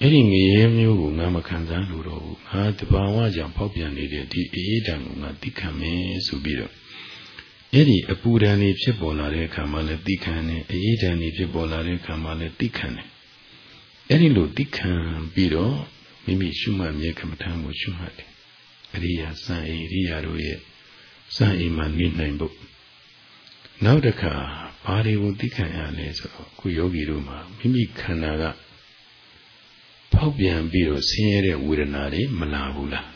Speaker 1: အဲ့ဒီငရဲမျိုးကိုငါမခံစားလို့တော့ဘူးငါတဘာဝကြောင့်ဖောက်ပြန်နေတဲ့ဒီအေးတံကိုငါသိခံမယ်ဆိုပြီးတော့ အဲ့ဒီအပူဒဏ်တွေဖြစ်ပေါ်လာတဲ့အခါမှာလည်းသိခံတယ်အေးဒဏ်တွေဖြစ်ပေါ်လာတဲ့အခါမှာလည်းသိခံတယ်အဲ့ဒီလိုသိခံပြီးတော့မိမိရှုမှတ်မြဲကမ္မထံကိုရှုမှတ်တယ်အရိယာစံအိရိယာတို့ရဲ့စံအိမ်မှာနေနိုင်ဖို့နောက်တစ်ခါဘာတွေကိုသိခံရလဲဆိုတော့ခုယောဂီတို့မှာမိမိခန္ဓာကဖောက်ပြန်ပြီးတော့ဆင်းရဲတဲ့ဝေဒနာတွေမလာဘူးလား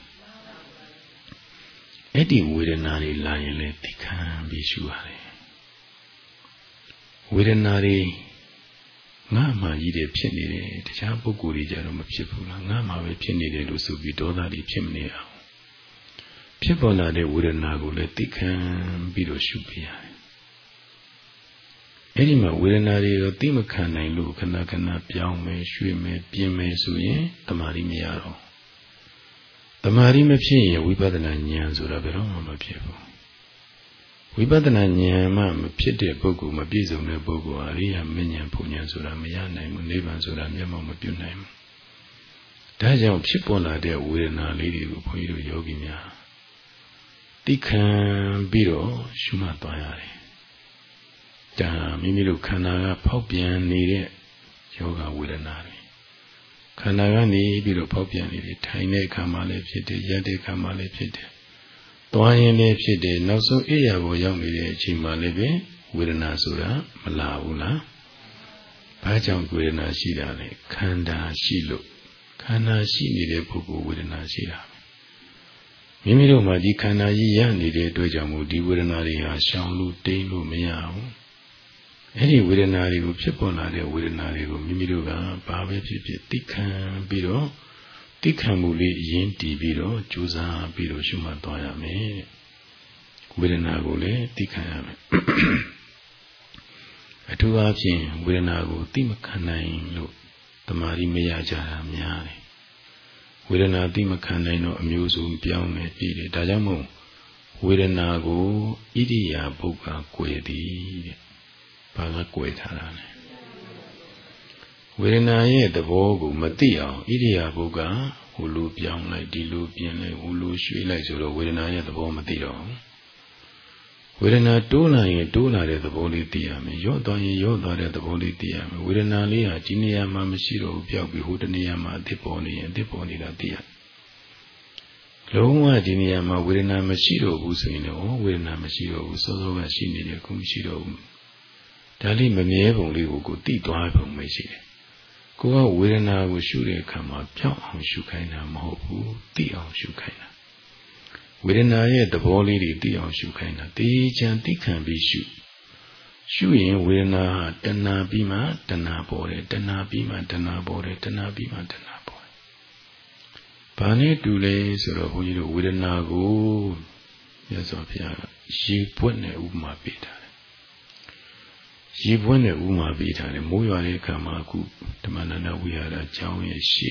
Speaker 1: အဲ့ဒီဝေဒနာတွေလာရင်လည်းသိခံပြီးရှုရတယ်ဝေဒနာတွေငါမှကြီးတယ်ဖြစ်နေတယ်တခြားပုဂ္ဂိုလ်တွေကြတော့မဖြစ်ဘူးလားငါမှပဲဖြစ်နေတယ်လို့ဆိုပြီးဒေါသတွေဖြစ်မနေအောင်ဖြစ်ပေါ်လာတဲ့ဝေဒနာကိုလည်းသိခံပြီးတော့ရှုပြရတယ်အဲ့ဒီမှာဝေဒနာတွေတော့သိမခံနိုင်လို့ခဏခဏပြောင်းမယ်ရွှေ့မယ်ပြင်းမယ်ဆိုရင်တမာရီမရတော့ တမာရီမဖြစ်ရင်ဝိပဿနာဉာဏ်ဆိုတာဘယ်တော့မှမဖြစ်ဘူးဝိပဿနာဉာဏ်မှမဖြစ်တဲ့ပုဂ္ဂိုလ်မပြည့်စုံတဲ့ပုဂ္ဂိုလ်ဟာအရိယာမဉဏ်ဘုံဉဏ်ဆိုတာမရနိုင်ဘူးနိဗ္ဗာန်ဆိုတာမျက်မှောက်မပြုနိုင်ဘူးဒါကြောင့်ဖြစ်ပေါ်လာတဲ့ဝေဒနာလေးတွေကိုဘုန်းကြီးတို့ယောဂီများသိခံပြီးတော့ရှုမှတ်သွားရတယ်ဒါမိမိတို့ခန္ဓာကဖောက်ပြန်နေတဲ့ယောဂဝေဒနာတွေ ခန္ဓာကနေပြီးတော့ဖောက်ပြန်နေတယ်ထိုင်တဲ့အခါမှလည်းဖြစ်တယ်ရက်တဲ့အခါမှလည်းဖြစ်တယ်သွားရင်လည်းဖြစ်တယ်နောက်ဆုံးအိယာကိုရောက်နေတဲ့အချိန်မှလည်းပဲဝေဒနာဆိုတာမလာဘူးလားဘာကြောင့်ဝေဒနာရှိတာလဲခန္ဓာရှိလို့ခန္ဓာရှိနေတဲ့ပုဂ္ဂိုလ်ဝေဒနာရှိတာမိမိတို့မှာဒီခန္ဓာကြီးရနေတဲ့အတွက်ကြောင့်မို့ဒီဝေဒနာတွေဟာရှောင်လို့တိမ့်လို့မရဘူး အဲ့ဒီဝေဒနာတွေကိုဖြစ်ပေါ်လာတဲ့ဝေဒနာတွေကိုမိမိတို့ကဘာပဲဖြစ်ဖြစ်သိခံပြီးတော့သိခံမှုလေးအရင်တည်ပြီးတော့ကြိုးစားပြီးတော့ရှုမှတ်သွားရမယ်ဝေဒနာကိုလည်းသိခံရမယ်အထူးအားဖြင့်ဝေဒနာကိုသိမခံနိုင်လို့တမာရီမရကြတာများတယ်ဝေဒနာသိမခံနိုင်တော့အမျိုးစုံပြောင်းနေပြီတယ်ဒါကြောင့်မို့ဝေဒနာကိုဣရိယာပုဂ္ဂါကွယ်သည်တဲ့ ဘာကကွယ်ထားတာလဲဝေဒနာရဲ့သဘောကိုမသိအောင်ဣရိယာပုဂ္ဂါဟိုလိုပြောင်းလိုက်ဒီလိုပြင်လိုက်ဟိုလိုရွှေ့လိုက်ဆိုတော့ဝေဒနာရဲ့သဘောမသိတော့ဘူးဝေဒနာတိုးလာရင်တိုးလာတဲ့သဘောလေးသိရမယ်ရော့သွားရင်ရော့သွားတဲ့သဘောလေးသိရမယ်ဝေဒနာလေးဟာဒီနေရာမှာမရှိတော့ဘူးပြောက်ပြီးဟိုတနေရာမှာအသစ်ပေါ်နေရင်အသစ်ပေါ်နေတာသိရလုံးဝဒီနေရာမှာဝေဒနာမရှိတော့ဘူးဆိုရင်တော့ဝေဒနာမရှိတော့ဘူးစောစောကရှိနေတယ်အခုမရှိတော့ဘူး ဒါလေးမမြဲပုံလေးကိုကိုသိသွားပုံမရှိတယ်ကိုကဝေဒနာကိုရှုတဲ့အခါမှာပြောင်းအောင်ရှုခိုင်းတာမဟုတ်ဘူးသိအောင်ရှုခိုင်းတာဝေဒနာရဲ့သဘောလေးတွေသိအောင်ရှုခိုင်းတာတေချံသိခံပြီးရှုရှုရင်ဝေဒနာတဏှာပြီးမှတဏှာပေါ်တယ်တဏှာပြီးမှတဏှာပေါ်တယ်တဏှာပြီးမှတဏှာပေါ်တယ်ဘာနဲ့တူလဲဆိုတော့ဘုန်းကြီးတို့ဝေဒနာကိုမြတ်စွာဘုရားကရေပွက်နဲ့ဥပမာပေးတာ ရေပွင့်တဲ့ဥမာပေးထားတယ်မိုးရွာတဲ့အခါမှာအခုဓမ္မနန္ဒဝိဟာရကျောင်းရဲ့ရှိ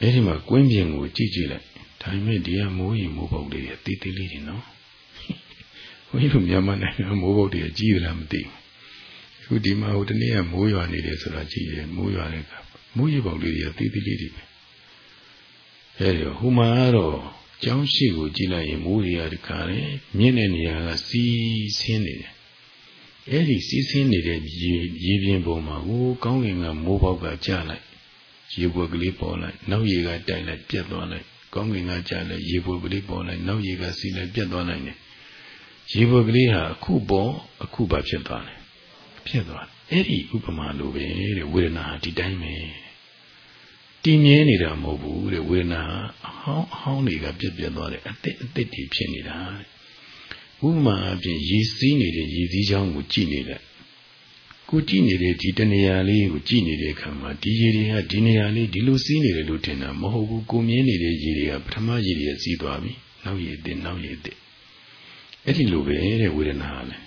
Speaker 1: အဲဒီမှာကွင်းပြင်ကိုကြည့်ကြည့်လိုက်ဒါပေမဲ့ဒီကမိုးရီမိုးပုတ်လေးတွေတီးတီးလေးတွေနော်ဘုန်းကြီးတို့မြန်မာနိုင်ငံမိုးပုတ်တွေကြီးရလားမသိဘူးအခုဒီမှာဟိုတနေ့ကမိုးရွာနေတယ်ဆိုတာကြည့်ရမိုးရွာတဲ့အခါမိုးရီပုတ်လေးတွေတီးတီးလေးတွေပဲအဲဒီဟိုမှာတော့ကျောင်းရှိကိုကြည့်လိုက်ရင်မိုးရီရတခါလေမြင့်တဲ့နေရာကစီးဆင်းနေတယ် အဲ့ဒီစီးဆင်းနေတဲ့ရေရေပြင်ပေါ်မှာဟိုကောင်းကင်ကမိုးပေါက်ကကျလိုက်ရေပွက်ကလေးပေါ်လိုက်နောက်ရေကတိုက်လိုက်ပြတ်သွားလိုက်ကောင်းကင်ကကျလိုက်ရေပွက်ကလေးပေါ်လိုက်နောက်ရေကစီးလိုက်ပြတ်သွားနိုင်တယ်ရေပွက်ကလေးဟာအခုပေါ်အခုပါဖြစ်သွားတယ်ဖြစ်သွားအဲ့ဒီဥပမာလိုပဲတဲ့ဝေဒနာဒီတိုင်းပဲတည်မြဲနေတာမဟုတ်ဘူးတဲ့ဝေဒနာအဟောင်းအဟောင်းတွေကပြတ်ပြတ်သွားတယ်အစ်စ်အစ်စ်တွေဖြစ်နေတာတဲ့ ဥမာအပြင်ရည်စည်းနေတဲ့ရည်စည်းချောင်းကိုကြည့်နေလိုက်ကိုကြည့်နေတဲ့ဒီတနေရာလေးကိုကြည့်နေတဲ့အခါမှာဒီရည်တွေကဒီနေရာလေးဒီလိုစီးနေတယ်လို့ထင်တာမဟုတ်ဘူးကိုမြင်နေတဲ့ရည်တွေကပထမရည်တွေစီးသွားပြီနောက်ရည်အစ်နောက်ရည်အစ်အဲ့ဒီလိုပဲတဲ့ဝေဒနာလည်း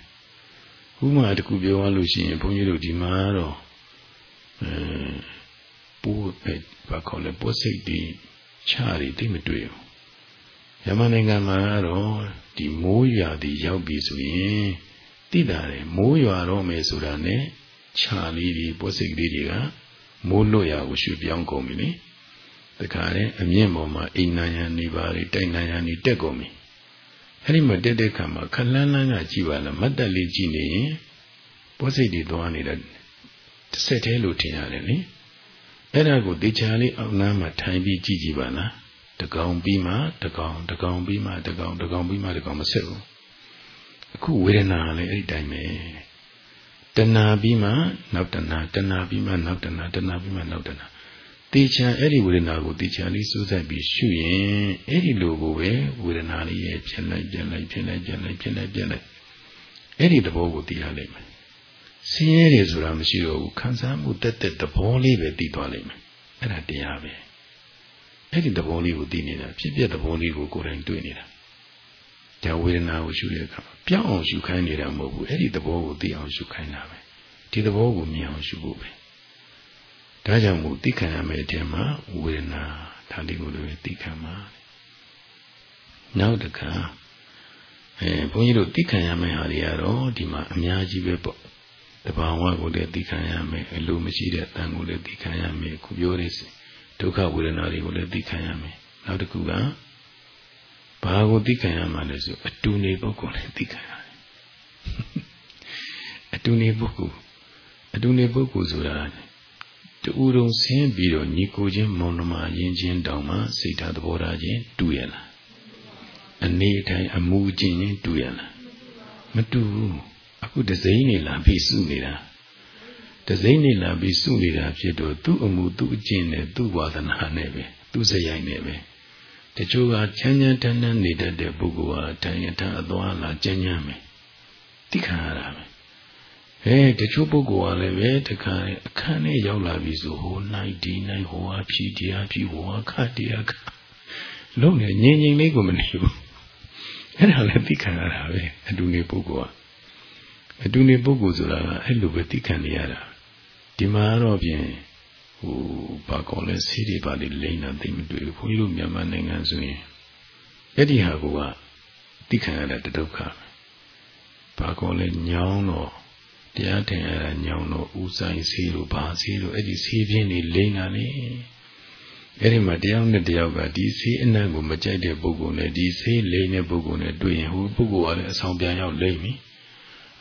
Speaker 1: ဥမာတခုပြောရလို့ရှိရင်ဘုန်းကြီးတို့ဒီမှာတော့အဲပိုးပဲဘာခေါ်လဲပိုးစိတ်တွေချာတွေသိမတွေ့ဘူး မြန်မာနိုင်ငံမှာတော့ဒီမိုးရွာသည်ရောက်ပြီဆိုရင်သိတာတယ်မိုးရွာတော့မယ်ဆိုတာနဲ့ခြာလေးတွေပုစိတ်လေးတွေကမိုးလွတ်ရာကိုရွှေ့ပြောင်းကုန်ပြီလေတခါလေအမြင့်ပေါ်မှာအိမ်နာယံနေပါလေတိုက်နာယံနေတက်ကုန်ပြီအဲ့ဒီမှာတက်တဲ့ခါမှာခလန်းလန်းကကြည့်ပါလားမတ်တက်လေးကြည့်နေရင်ပုစိတ်တွေသွားနေတာတစ်ဆက်တည်းလို့ထင်ရတယ်လေအဲ့ဒါကိုတေချာလေးအောက်နားမှာထိုင်ပြီးကြည့်ကြည့်ပါလား တကောင်ပြီးမှတကောင်တကောင်ပြီးမှတကောင်တကောင်ပြီးမှတကောင်မဆက်ဘူးအခုဝေဒနာလည်းအဲ့ဒီတိုင်းပဲတဏှာပြီးမှနောက်တဏှာတဏှာပြီးမှနောက်တဏှာတဏှာပြီးမှနောက်တဏှာတေချာအဲ့ဒီဝေဒနာကိုတေချာလေးစိုးစိုက်ပြီးရှုရင်အဲ့ဒီလိုကိုပဲဝေဒနာလေးရဲ့ဖြစ်လိုက်ပြက်လိုက်ဖြစ်လိုက်ပြက်လိုက်ဖြစ်လိုက်ပြက်လိုက်အဲ့ဒီသဘောကိုသိရလိမ့်မယ်ဆင်းရဲတယ်ဆိုတာမရှိတော့ဘူးခံစားမှုတက်တက်သဘောလေးပဲသိသွားလိမ့်မယ်အဲ့ဒါတရားပဲ အဲ့ဒီသဘောလေးကိုသိနေတာဖြစ်ပြသဘောလေးကိုကိုယ်တိုင်တွေ့နေတာဒါဝေဒနာကိုရှုတဲ့အခါပြောင်းအောင်ရှုခိုင်းနေတာမဟုတ်ဘူးအဲ့ဒီသဘောကိုသိအောင်ရှုခိုင်းတာပဲဒီသဘောကိုမြင်အောင်ရှုဖို့ပဲဒါကြောင့်မို့သိခံရမယ့်အထင်မှာဝေဒနာဒါလေးကိုလည်းသိခံပါနောက်တစ်ခါအဲဘုန်းကြီးတို့သိခံရမယ့်ဟာတွေကတော့ဒီမှာအများကြီးပဲပေါ့တဘာဝကိုလည်းသိခံရမယ်အလိုမရှိတဲ့တန်ကိုလည်းသိခံရမယ်ခုပြောရစီ ဒုက္ခဝေဒနာတွေကိုလည်းသိခံရမယ်နောက်တစ်ခုကဘာကိုသိခံရမှာလဲဆိုအတူနေပုဂ္ဂိုလ်လည်းသိခံရတယ်တူနေပုဂ္ဂိုလ်အတူနေပုဂ္ဂိုလ်ဆိုတာတူတုံဆင်းပြီးတော့ညီကိုချင်းမောင်နှမယဉ်ချင်းတောင်မှစိတ်ထားသဘောထားချင်းတူရလားအနေတိုင်းအမှုချင်းချင်းတူရလားမတူဘူးအခုဒစိမ့်နေလာပြီးစုနေတာ ဒစိမ့်နေလာပြီးစုနေတာဖြစ်တော့သူ့အမှုသူ့အကျင့်နဲ့သူ့ဝါသနာနဲ့ပဲသူ့စရိုက်နဲ့ပဲတချို့ကချမ်းချမ်းတန်းတန်းနေတတ်တဲ့ပုဂ္ဂိုလ်ဟာတန်ရထအသွားလာကြမ်းကြမ်းမယ်သိခံရတာပဲအဲတချို့ပုဂ္ဂိုလ်ကလည်းပဲတခါအခန်းနဲ့ရောက်လာပြီဆိုဟိုနိုင်ဒီနိုင်ဟိုဟာဖြီးတရားဖြီးဟိုဟာခတ်တရားခလုံးနေငြင်းငြင်းလေးကိုမနေဘူးအဲ့ဒါလည်းသိခံရတာပဲအတူနေပုဂ္ဂိုလ်ကအတူနေပုဂ္ဂိုလ်ဆိုတာကအဲ့လိုပဲသိခံနေရတာ ဒီမှာတော့ဖြင့်ဟိုဘာကောလဲစီးတွေပါလေလိမ့်တာသိမတွေ့ဘူးဘုန်းကြီးတို့မြန်မာနိုင်ငံဆိုရင်အဲ့ဒီဟာကသိခံရတဲ့ဒုက္ခဘာကောလဲညောင်းတော့တရားထင်ရတာညောင်းတော့ဦးဆိုင်စီးလို့ဘာစီးလို့အဲ့ဒီစီးပြင်းနေလိမ့်တာလေအဲ့ဒီမှာတယောက်နဲ့တယောက်ကဒီဆေးအနံ့ကိုမကြိုက်တဲ့ပုဂ္ဂိုလ်နဲ့ဒီဆေးလိမ့်တဲ့ပုဂ္ဂိုလ်နဲ့တွေ့ရင်ဟိုပုဂ္ဂိုလ်ကလည်းအဆောင်ပြန်ရောက်လိမ့်ပြီ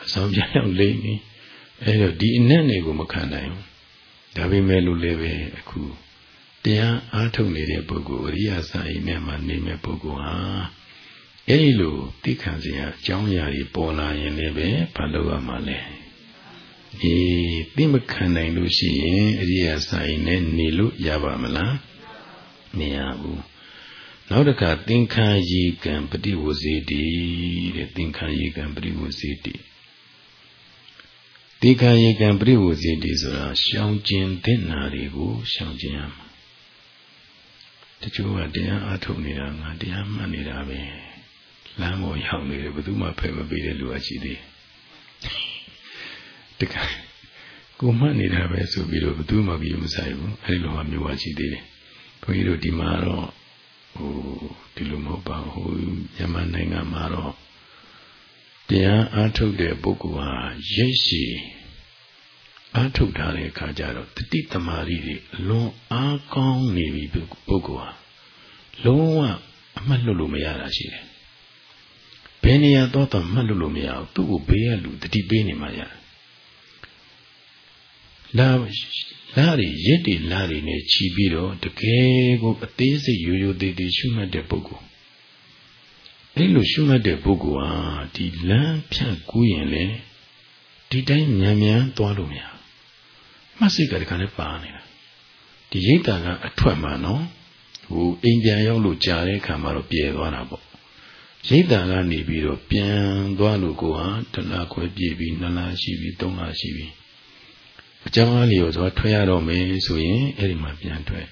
Speaker 1: အဆောင်ပြန်ရောက်လိမ့်ပြီ အဲ့တော့ဒီအနံ့တွေကိုမခံနိုင်ဘူးဒါပေမဲ့လို့လည်းပဲအခုတရားအားထုတ်နေတဲ့ပုဂ္ဂိုလ်အရိယာစာအိမ်ထဲမှာနေမဲ့ပုဂ္ဂိုလ်ဟာအဲ့ဒီလိုသိခံစရာအကြောင်းအရာတွေပေါ်လာရင်လည်းပဲဘာလုပ်ရမှာလဲအေးသိမခံနိုင်လို့ရှိရင်အရိယာစာအိမ်နဲ့နေလို့ရပါမလားမရဘူးနောက်တစ်ခါသင်္ခါယေကံပฏิဝဇေတိတဲ့သင်္ခါယေကံပฏิဝဇေတိ သင်္ခါယေကံပฏิဝဇေတိဆိုတာရှောင်ကျင်တဲ့နာတွေကိုရှောင်ကျင်ရမှာတချို့ကတရားအားထုတ်နေတာငါတရားမှတ်နေတာပဲလမ်းပေါ်ရောက်နေတယ်ဘယ်သူမှဖယ်မပေးတဲ့လူကရှိသေးတယ်တခါကိုမှတ်နေတာပဲဆိုပြီးတော့ဘယ်သူမှကြည့်မဆိုင်ဘူးအဲဒီလိုမှမျိုးပါရှိသေးတယ်ဘုန်းကြီးတို့ဒီမှာတော့ဟိုဒီလိုမဟုတ်ပါဘူးဟိုမြန်မာနိုင်ငံမှာတော့ တရားအားထုတ်တဲ့ပုဂ္ဂိုလ်ဟာရိတ်ရှိအားထုတ်ထားတဲ့အခါကျတော့တတိတမာရီတွေလွန်အားကောင်းနေပြီပုဂ္ဂိုလ်ဟာလုံးဝအမှတ်လွတ်လို့မရတာရှိတယ်ဘယ်နေရာတော့တော့မှတ်လို့လို့မရဘူးသူ့ကိုဘေးကလူတတိပေးနေမှရတယ်လာလာရီရစ်တီလာရီနဲ့ခြီးပြီးတော့တကယ်ကိုအသေးစိတ်ရိုးရိုးသေးသေးရှုမှတ်တဲ့ပုဂ္ဂိုလ် အဲ့လိုရှုမှတ်တဲ့ပုဂ္ဂိုလ်ဟာဒီလမ်းဖြတ်ကူးရင်လေဒီတိုင်းမြန်မြန်သွားလို့မရမှတ်စိတ်ကတခါနဲ့ပါနေတာဒီရိတ်တာကအထွက်မှာနော်ဟိုအိမ်ပြန်ရောက်လို့ကြာတဲ့အခါမှာတော့ပြေသွားတာပေါ့ရိတ်တာကနေပြီးတော့ပြန်သွားလို့ကိုဟာတလားခွဲပြေးပြီးနှစ်လားရှိပြီးသုံးလားရှိပြီးအကြောင်းအားလျော်စွာထွက်ရတော့မယ်ဆိုရင်အဲ့ဒီမှာပြန်ထွက်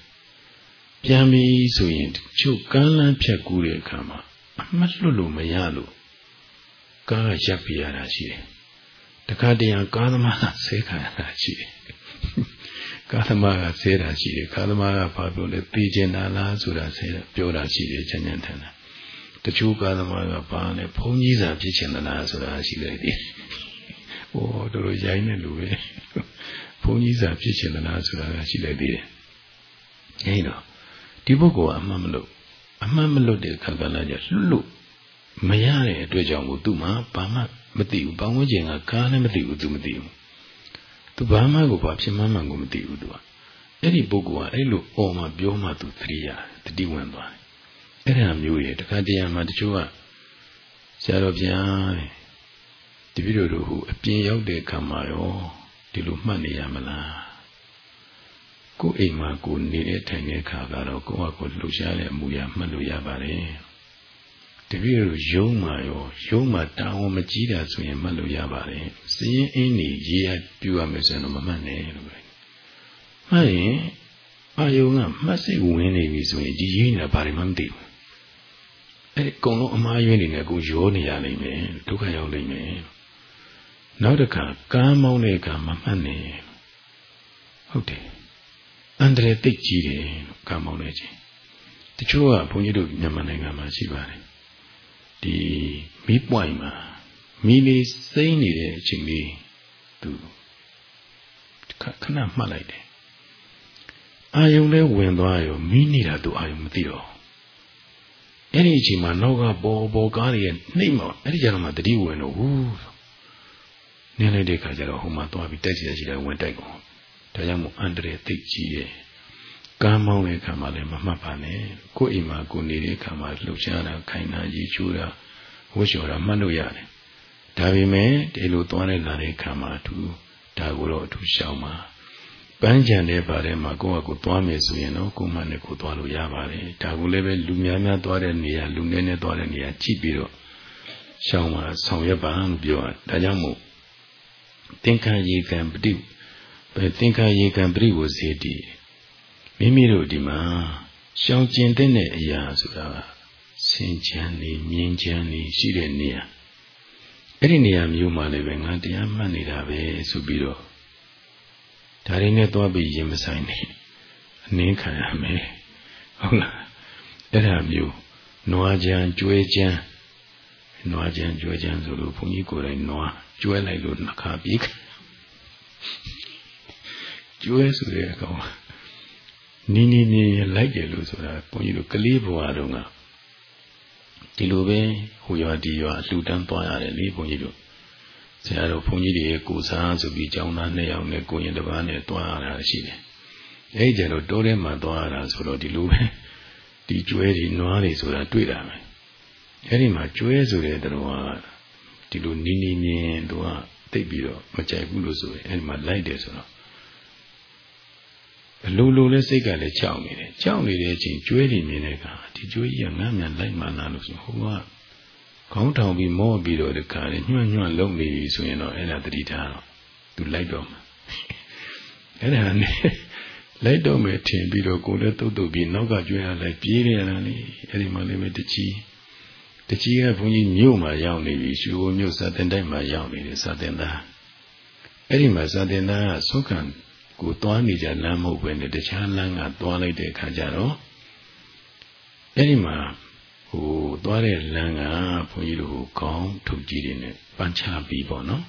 Speaker 1: ပြန်ပြီဆိုရင်ချုပ်ကမ်းလန်းဖြတ်ကူးတဲ့အခါမှာအ မှတ်လွတ်လို့မရလို့ကားရပ်ပြရတာရှိတယ်တခါတရံကားသမားကဆဲခံရတာရှိတယ်ကာသမားကဆဲတာရှိတယ်ကာသမားကဘာပြောလဲသိကျင်တာလားဆိုတာဆဲပြောတာရှိတယ်ချမ်းချမ်းထန်တာတချို့ကာသမားကဘာလဲဘုန်းကြီးစာဖြစ်ချင်သလားဆိုတာရှိတယ်ဒီဟိုတော်တော်ရိုင်းနေလူပဲဘုန်းကြီးစာဖြစ်ချင်သလားဆိုတာရှိလိုက်သေးတယ်အဲဒီတော့ဒီပုဂ္ဂိုလ်ကအမှန်မလို့ အမှန်မလို့တဲ့ခါကလာကြလွတ်လွတ်မရတဲ့အတွက်ကြောင့်ကိုသူ့မှာဘာမှမသိဘူးဘောင်ဝန်းကျင်ကကားလည်းမသိဘူးသူမသိဘူးသူဘာမှကိုဘာဖြစ်မှန်းမှကိုမသိဘူးသူကအဲ့ဒီပုဂ္ဂိုလ်ကအဲ့လိုအော်မှပြောမှသူသတိရတတိဝင်သွားတယ်အဲ့ဒါမျိုးရဲ့တခါတရံမှာတချို့ကဆရာတော်ဗျာတပည့်တော်တို့ဟိုအပြင်ရောက်တဲ့ခါမှာရောဒီလိုမှတ်နေရမလား ကိုယ်အိမ်မှာကိုနေတဲ့ထိုင်တဲ့ခါကတော့ကိုယ့်ဟာကိုယ်လှူရှားတဲ့အမူအရာမှတ်လို့ရပါတယ်တပည့်တို့ယုံမှာရောယုံမှာတာဝန်မကြီးတာဆိုရင်မှတ်လို့ရပါတယ်စည်ရင်အင်းနေရေးရပြရမယ်ဆိုရင်တော့မမှတ်နဲ့လို့ပြောမှတ်ရင်အာယုံကမှတ်စိတ်ဝင်နေပြီဆိုရင်ဒီရေးနေတာဘာတွေမှမသိဘူးအဲ့ဒီအကုန်လုံးအမှားယွင်းနေတယ်ကိုရောနေရလိမ့်မယ်ဒုက္ခရောက်လိမ့်မယ်နောက်တစ်ခါကားမောင်းတဲ့အခါမမှတ်နဲ့ဟုတ်တယ် အန္တရာယ်သိကြီးတယ်ကားမောင်းတဲ့ချင်းတချို့ကဘုန်းကြီးတို့မြန်မာနိုင်ငံမှာရှိပါတယ်ဒီမီးပွိုင်မှာမီးလေးစိမ့်နေတဲ့အချိန်လေးသူခဏမှတ်လိုက်တယ်အာယုံလဲဝင်သွားရောမီးနေတာသူအာယုံမသိတော့အဲ့ဒီအချိန်မှာနောက်ကပေါ်ပေါ်ကားတွေနှိမ့်မှာအဲ့ဒီကြတော့မှတတိဝင်တော့ဘူးနင်းလိုက်တဲ့ခါကျတော့ဟိုမှာသွားပြီးတိုက်စီရရှိတယ်ဝင်တိုက်ကုန် ဒါကြောင့်မို့အန္တရာယ်သိကြီးရဲ့ကားမောင်းတဲ့ခါမှာလည်းမမှတ်ပါနဲ့ကိုယ်အိမ်မှာကိုနေတဲ့ခါမှာလှုပ်ရှားတာခိုင်တာကြီးချိုးတာဝှက်လျှော်တာမှတ်လို့ရတယ်ဒါပေမဲ့ဒီလိုသွားတဲ့လာတဲ့ခါမှာအထူးဒါကိုတော့အထူးရှောင်ပါပန်းကြံတဲ့ပါထဲမှာကိုယ့်ဟာကိုယ်သွားမယ်ဆိုရင်တော့ကိုယ်မှနဲ့ကိုယ်သွားလို့ရပါတယ်ဒါကိုလည်းပဲလူများများသွားတဲ့နေရာလူနည်းနည်းသွားတဲ့နေရာကြည့်ပြီးတော့ရှောင်ပါဆောင်ရွက်ပါလို့ပြောတာဒါကြောင့်မို့သင်္ခါရေကံပฏิ ပဲသင်္ခါရေကံပရိဝစေတိမိမိတို့ဒီမှာရှောင်ကျင်တဲ့အရာဆိုတာစင်ချမ်းနေမြင်းချမ်းနေရှိတဲ့နေရာအဲ့ဒီနေရာမျိုးမှာလည်းပဲငါတရားမှတ်နေတာပဲဆိုပြီးတော့ဒါရင်းနဲ့သွားပြီးရင်မဆိုင်နေအနင်းခံရမယ်ဟုတ်လားအဲ့ဒါမျိုးနွားကြံကျွဲကြံနွားကြံကျွဲကြံဆိုလို့ဘုန်းကြီးကိုယ်တိုင်နွားကျွဲလိုက်လို့နှခါပြေး ကျွဲဆိုတဲ့အကောင်နီးနီးနီးလိုက်တယ်လို့ဆိုတာဘုန်းကြီးတို့ကလေးဘဝတုန်းကဒီလိုပဲဟိုရွာဒီရွာလှူဒန်းသွားရတယ်လေဘုန်းကြီးတို့ဆရာတော်ဘုန်းကြီးတွေရဲ့ကိုစားဆိုပြီးကျောင်းသားနှစ်ယောက်နဲ့ကိုရင်တစ်ပါးနဲ့သွားရတာရှိတယ်အဲဒီကျတော့တိုးထဲမှာသွားရတာဆိုတော့ဒီလိုပဲဒီကျွဲတွေနွားတွေဆိုတာတွေ့တာပဲအဲဒီမှာကျွဲဆိုတဲ့တော်ကဒီလိုနီးနီးမြင်သူကသိပြီးတော့မကြိုက်ဘူးလို့ဆိုရင်အဲဒီမှာလိုက်တယ်ဆိုတော့ အလိုလိုလဲစိတ်ကလည်းကြောက်နေတယ်ကြောက်နေတဲ့အချိန်ကျွဲနေမြင်တဲ့အခါဒီကျွဲကြီးကငမ်းမြန်လိုက်မှလာလို့ဆိုဟိုကခေါင်းထောင်ပြီးမောပြီးတော့တခါလေညွန့်ညွန့်လုံနေပြီဆိုရင်တော့အဲ့ဒါတတိထားတော့သူလိုက်တော့မှာအဲ့ဒါနဲ့လိုက်တော့မယ်ထင်ပြီးတော့ကိုယ်လည်းတုတ်တုတ်ပြီးနောက်ကကျွဲရလိုက်ပြေးနေရတာလေအဲ့ဒီမှာလည်းပဲတချီတချီကဘုန်းကြီးမြို့မှာရောက်နေပြီရွှေဘုံမြို့စာတင်တိုက်မှာရောက်နေတယ်စာတင်သားအဲ့ဒီမှာစာတင်သားကသုခံ ကိုသွားနေကြလမ်းမဟုတ်ပဲနဲ့တခြားလမ်းကသွားလိုက်တဲ့အခါကျတော့အဲ့ဒီမှာဟိုသွားတဲ့လမ်းကဘုန်းကြီးတို့ခေါင်းထုတ်ကြည့်နေတယ်ပန်းချပြီးပေါ့နော်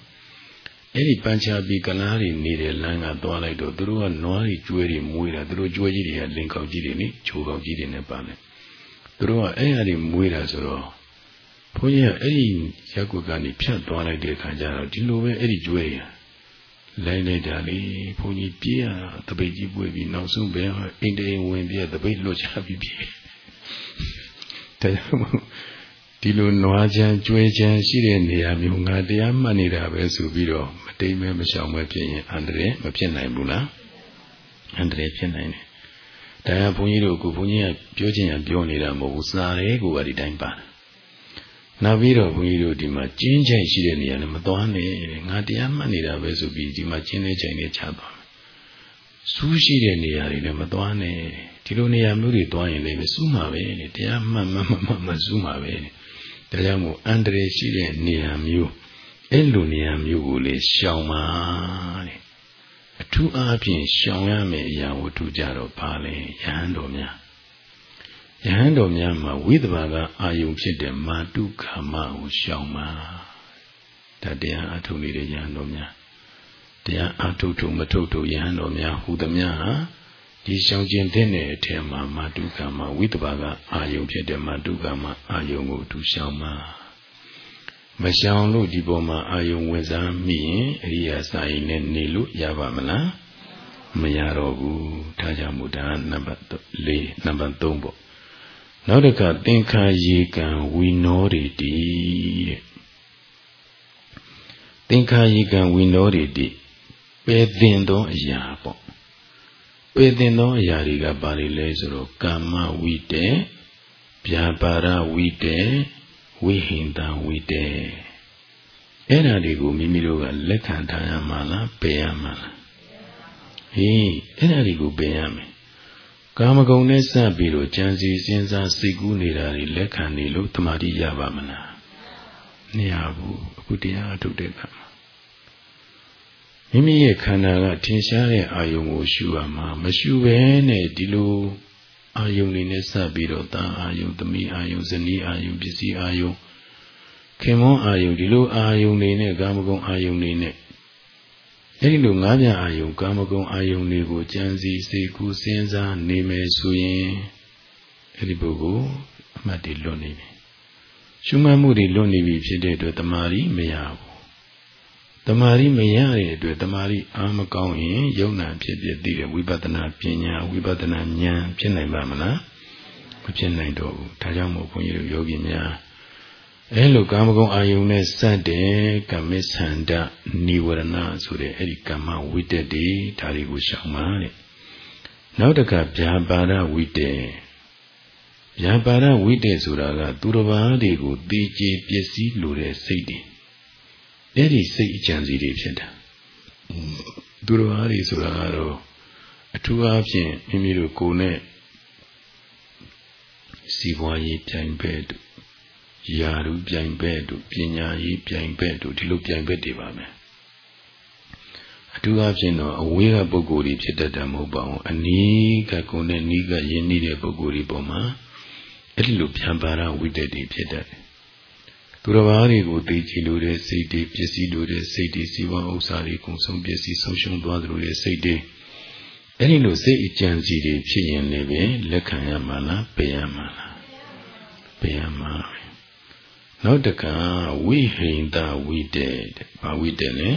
Speaker 1: အဲ့ဒီပန်းချပြီးကလားတွေနေတဲ့လမ်းကသွားလိုက်တော့သူတို့ကနွားတွေကျွဲတွေမွေးတာသူတို့ကျွဲကြီးတွေကလင်ကောက်ကြီးတွေနိချိုကောက်ကြီးတွေနဲ့ပါနေသူတို့ကအဲ့အရာတွေမွေးတာဆိုတော့ဘုန်းကြီးကအဲ့ဒီရက်ကွက်ကနေဖြတ်သွားလိုက်တဲ့အခါကျတော့ဒီလိုပဲအဲ့ဒီကျွဲရ လိုက်လိုက်တာလေဘုန်းကြီးပြေးရတပိတ်ကြီးပွေပြီးနောက်ဆုံးပဲအိမ်တိန်ဝင်ပြေးတပိတ်လွတ်ချပြီးပြေးဒါကြောင့်ဒီလိုနွားချမ်းကျွဲချမ်းရှိတဲ့နေရာမျိုးငါတရားမှတ်နေတာပဲဆိုပြီးတော့မတိမ်မဲမရှောင်မဲဖြစ်ရင်အန္တရာယ်မဖြစ်နိုင်ဘူးလားအန္တရာယ်ဖြစ်နိုင်တယ်ဒါကဘုန်းကြီးတို့ကဘုန်းကြီးကပြောချင်ရပြောနေတာမဟုတ်ဘူးစာရဲကိုကဒီတိုင်းပါ နောက်ပြီးတော့ဘုန်းကြီးတို့ဒီမှာကျင်းချိုင်ရှိတဲ့နေရာနဲ့မသွားနဲ့ငါတရားမှတ်နေတာပဲဆိုပြီးဒီမှာကျင်းနေချိုင်နေချသွားမယ်စူးရှိတဲ့နေရာတွေလည်းမသွားနဲ့ဒီလိုနေရာမျိုးတွေသွားရင်လည်းစူးမှာပဲတရားမှတ်မှတ်မှတ်မစူးမှာပဲဒါကြောင့်မို့အန္တရာယ်ရှိတဲ့နေရာမျိုးအဲ့လိုနေရာမျိုးကိုလေရှောင်ပါတဲ့အထူးအားဖြင့်ရှောင်ရမယ့်အရာဝတ္ထုကြတော့ဘာလဲယဟန်တော်များ ယဟန်တော်များမှာဝိသဘာကအာယုံဖြစ်တဲ့မာတုခမကိုရှောင်ပါဒါတရားအထုနေတဲ့ယဟန်တော်များတရားအထုထုမထုထုယဟန်တော်များဟူသမျှဟာဒီရှောင်ကျင်တဲ့အထက်မှာမာတုခမဝိသဘာကအာယုံဖြစ်တဲ့မာတုခမအာယုံကိုသူရှောင်ပါမရှောင်လို့ဒီပေါ်မှာအာယုံဝင်စားမိရင်အရိယာစာရင်နဲ့နေလို့ရပါမလားမရတော့ဘူးဒါကြောင့်မို့ဒါနံပါတ်၄နံပါတ်3ပေါ့ နောက်တစ်ခါသင်္ခါရေကံဝီနောတွေတိတဲ့သင်္ခါရေကံဝီနောတွေတိပယ်သင်သောအရာပေါ့ပယ်သင်သောအရာတွေကဘာတွေလဲဆိုတော့ကာမဝိတေဗျာပါရဝိတေဝိဟိန္တဝိတေအဲ့ဓာတွေကိုမိမိတို့ကလက်ခံထားရမှာလားပယ်ရမှာလားဟေးအဲ့ဓာတွေကိုပယ်ရမယ် ကာမဂုဏ်နဲ့စပ်ပြီးတော့ကြံစီစဉ်းစားစိတ်ကူးနေတာတွေလက်ခံနေလို့တမာတိရပါမလားမရဘူးအခုတရားအထုတ်တဲ့အခါမှာမိမိရဲ့ခန္ဓာကထင်ရှားတဲ့အာယုံကိုရှုရမှာမရှုဘဲနဲ့ဒီလိုအာယုံတွေနဲ့စပ်ပြီးတော့တာအာယုံသမီးအာယုံဇနီးအာယုံပစ္စည်းအာယုံခင်မွန်းအာယုံဒီလိုအာယုံတွေနဲ့ကာမဂုဏ်အာယုံတွေနဲ့ အဲ့ဒီလိုငါးပြအာယုံကာမဂုဏ်အာယုံတွေကိုကြံစည်စေကူစဉ်းစားနေမယ်ဆိုရင်အဲ့ဒီပုဂ္ဂိုလ်အမှတ်တွေလွတ်နေပြီရှုမှတ်မှုတွေလွတ်နေပြီဖြစ်တဲ့အတွက်တမာရီမရဘူးတတမာရီမရတဲ့အတွက်တမာရီအာမကောင်းရင်ယုံနာဖြစ်ဖြစ်သိတဲ့ဝိပဿနာပညာဝိပဿနာဉာဏ်ဖြစ်နိုင်ပါမလားမဖြစ်နိုင်တော့ဘူးဒါကြောင့်မို့ဘုန်းကြီးတို့ယောဂီများ အဲလိုကာမဂုဏ်အာယုန်နဲ့စတဲ့ကမိသန္တနိဝရဏဆိုတဲ့အဲ့ဒီကမ္မဝိတ္တတွေဒါတွေကိုရှောင်ပါတဲ့နောက်တကဗျာပါဒဝိတ္တဗျာပါဒဝိတ္တဆိုတာကသူတစ်ပါးတွေကိုသိကြည်ပစ္စည်းလိုတဲ့စိတ်တွေအဲ့ဒီစိတ်အကြံစီတွေဖြစ်တာသူတော်အားတွေဆိုတာကတော့အထူးအားဖြင့်မိမိတို့ကိုယ်နဲ့စီပွားရေးပြိုင်ဘက်တို့ ယာရုပြိုင်ဘက်တို့ပညာရေးပြိုင်ဘက်တို့ဒီလိုပြိုင်ဘက်တွေပါမယ်အထူးအားဖြင့်တော့အဝေးကပုဂ္ဂိုလ်တွေဖြစ်တတ်တာမဟုတ်ပါဘူးအနီးကကိုယ်နဲ့နီးကယဉ်နေတဲ့ပုဂ္ဂိုလ်တွေပေါ်မှာအဲ့ဒီလိုပြန်ပါရဝိတ္တတွေဖြစ်တတ်တယ်သူတော်ဘာတွေကိုသိကြည်လို့တဲ့စိတ်တွေပစ္စည်းလို့တဲ့စိတ်တွေစီဝါဥစ္စာတွေကုံဆုံးပစ္စည်းဆုံးရှုံးသွားသလိုတဲ့စိတ်တွေအဲ့ဒီလိုစိတ်အကြံစီတွေဖြစ်ရင်လည်းပဲလက်ခံရမှာလားပယ်ရမှာလားပယ်ရမှာ နောက်တကဝိဟိန္တဝိတေဘာဝိတေလဲ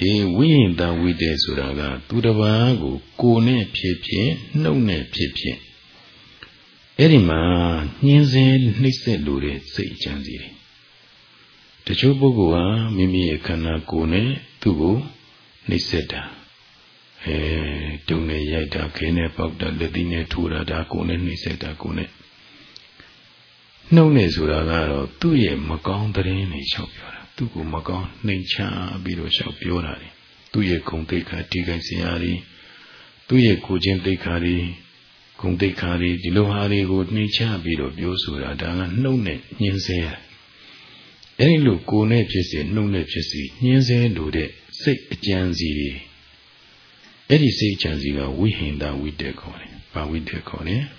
Speaker 1: အေးဝိဟိန္တဝိတေဆိုတာက သူတစ်ပါးကို ကိုယ်နဲ့ဖြစ်ဖြစ်နှုတ်နဲ့ဖြစ်ဖြစ်အဲ့ဒီမှာညှင်းဆဲနှိမ့်ဆက်လို့တဲ့စိတ်အကြံစီတွေတချို့ပုဂ္ဂိုလ်ဟာမိမိရဲ့ခန္ဓာကိုယ်နဲ့သူ့ကိုနှိမ့်ဆက်တာအဲတုံနဲ့ရိုက်တာခင်းနဲ့ပေါက်တာလက်သီးနဲ့ထိုးတာဒါကိုယ်နဲ့နှိမ့်ဆက်တာကိုယ်နဲ့ နှုတ်နဲ့ဆိုတာကတော့သူ့ရဲ့မကောင်းသတင်းတွေလျှောက်ပြောတာသူ့ကိုမကောင်းနှိမ်ချပြီးတော့လျှောက်ပြောတာတွေသူ့ရဲ့ဂုံတိတ်ခါဒီကိုင်စရာတွေသူ့ရဲ့ကိုချင်းတိတ်ခါတွေဂုံတိတ်ခါတွေဒီလိုဟာတွေကိုနှိမ်ချပြီးတော့ပြောဆိုတာဒါကနှုတ်နဲ့ညှင်းဆဲရအဲ့ဒီလိုကိုယ်နဲ့ဖြစ်စေနှုတ်နဲ့ဖြစ်စေညှင်းဆဲလို့တဲ့စိတ်အကြံစီတွေအဲ့ဒီစိတ်အကြံစီကဝိဟိန္ဒဝိတက်ခေါ်တယ်။ဘာဝိတက်ခေါ်လဲ။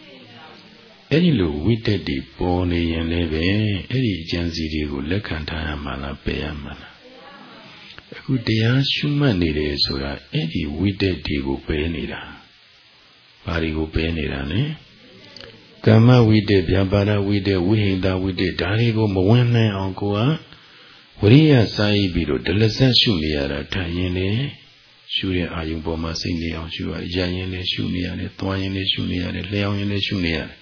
Speaker 1: အဲ့ဒီလိုဝိတက်တွေပေါ်နေရင်လည်းပဲအဲ့ဒီအကျဉ်းစီတွေကိုလက်ခံထားရမှာလားပယ်ရမှာလားအခုတရားရှုမှတ်နေတယ်ဆိုတာအဲ့ဒီဝိတက်တွေကိုပယ်နေတာဘာတွေကိုပယ်နေတာလဲကမ္မဝိတက်ဗျာပါဒဝိတက်ဝိဟိတဝိတက်ဒါတွေကိုမဝင်နိုင်အောင်ကိုကဝရိယစာရေးပြီးတော့ဒလဆက်ရှုနေရတာထိုင်ရင်လေရှုတဲ့အာယုံပေါ်မှာစိတ်နေအောင်ရှုရတယ်။ရရင်လည်းရှုနေရတယ်၊သွားရင်လည်းရှုနေရတယ်၊လျှောင်းရင်လည်းရှုနေရတယ်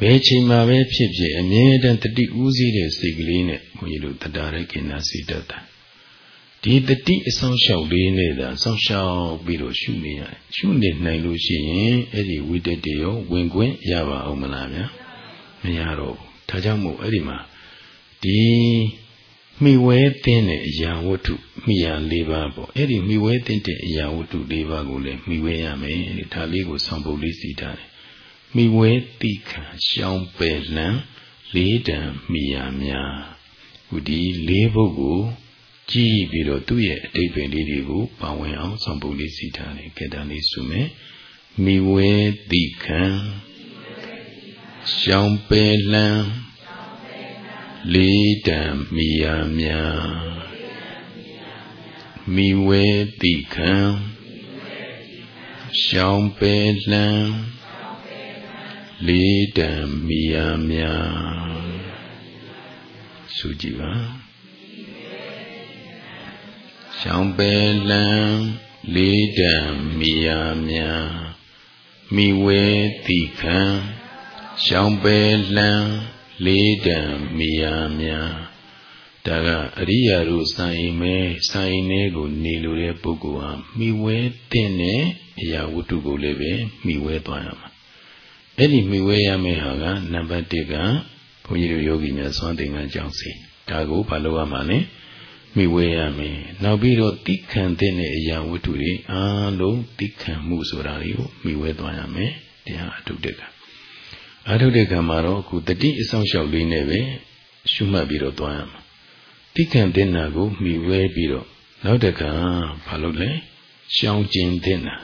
Speaker 1: ဘယ်ချိန်မှာပဲဖြစ်ဖြစ်အမြဲတမ်းတတိဥစည်းတဲ့စိတ်ကလေးနဲ့ဘုန်းကြီးတို့တရားရကိနာစိတ်တတ်တာဒီတတိအဆောင်လျှောက်လေးနဲ့သာဆောင်းလျှောက်ပြီးတော့ရှုနေရတယ်ရှုနေနိုင်လို့ရှိရင်အဲ့ဒီဝိတ္တတေရောဝင်ခွင့်ရပါအောင်မလားဗျာမရတော့ဘူးဒါကြောင့်မို့အဲ့ဒီမှာဒီမိဝဲတင်းတဲ့အရာဝတ္ထုမိယာ၄ပါးပေါ့အဲ့ဒီမိဝဲတင်းတဲ့အရာဝတ္ထု၄ပါးကိုလည်းမိဝဲရမယ်ဒါလေးကိုဆောင်ပုတ်လေးစီထားတယ် မိဝဲတိခံရှောင်းပယ်လံလေးတံမိယာများဟူဒီလေးဘုတ်ကိုကြည့်ပြီးတော့သူ့ရဲ့အတိတ်ပင်လေးတွေကိုပါဝင်အောင်ဆောင်ပုဒ်လေးစီထားတယ်ကေတန်လေးစုမယ်မိဝဲတိခံရှောင်းပယ်လံလေးတံမိယာများမိဝဲတိခံရှောင်းပယ်လံ လေးတံမီယာများစုကြည့်ပါရှောင်းပယ်လံလေးတံမီယာများမိဝဲတိခံရှောင်းပယ်လံလေးတံမီယာများဒါကအရိယာတို့ဆိုင်မဲဆိုင်နေကိုနေလိုတဲ့ပုဂ္ဂိုလ်ဟာမိဝဲတဲ့နဲ့အရာဝတ္ထုကိုလည်းပဲမိဝဲသွားရမှာ အဲ့ဒီမိဝဲရမယ့်ဟာကနံပါတ်1ကဘုန်းကြီးတို့ယောဂီများသွမ်းသင်္ကန်းကြောင်းစီဒါကိုဘာလို့ရမှာလဲမိဝဲရမယ်နောက်ပြီးတော့တိခံတဲ့အရာဝတ္ထုတွေအားလုံးတိခံမှုဆိုတာတွေကိုမိဝဲသွားရမယ်တရားအထုတကအထုတကမှာတော့အခုတတိအဆောင်လျှောက်လေးနဲ့ပဲရှုမှတ်ပြီးတော့သွားရမှာတိခံတဲ့နာကိုမိဝဲပြီးတော့နောက်တကဘာလို့လဲရှောင်းကျင်တဲ့နာ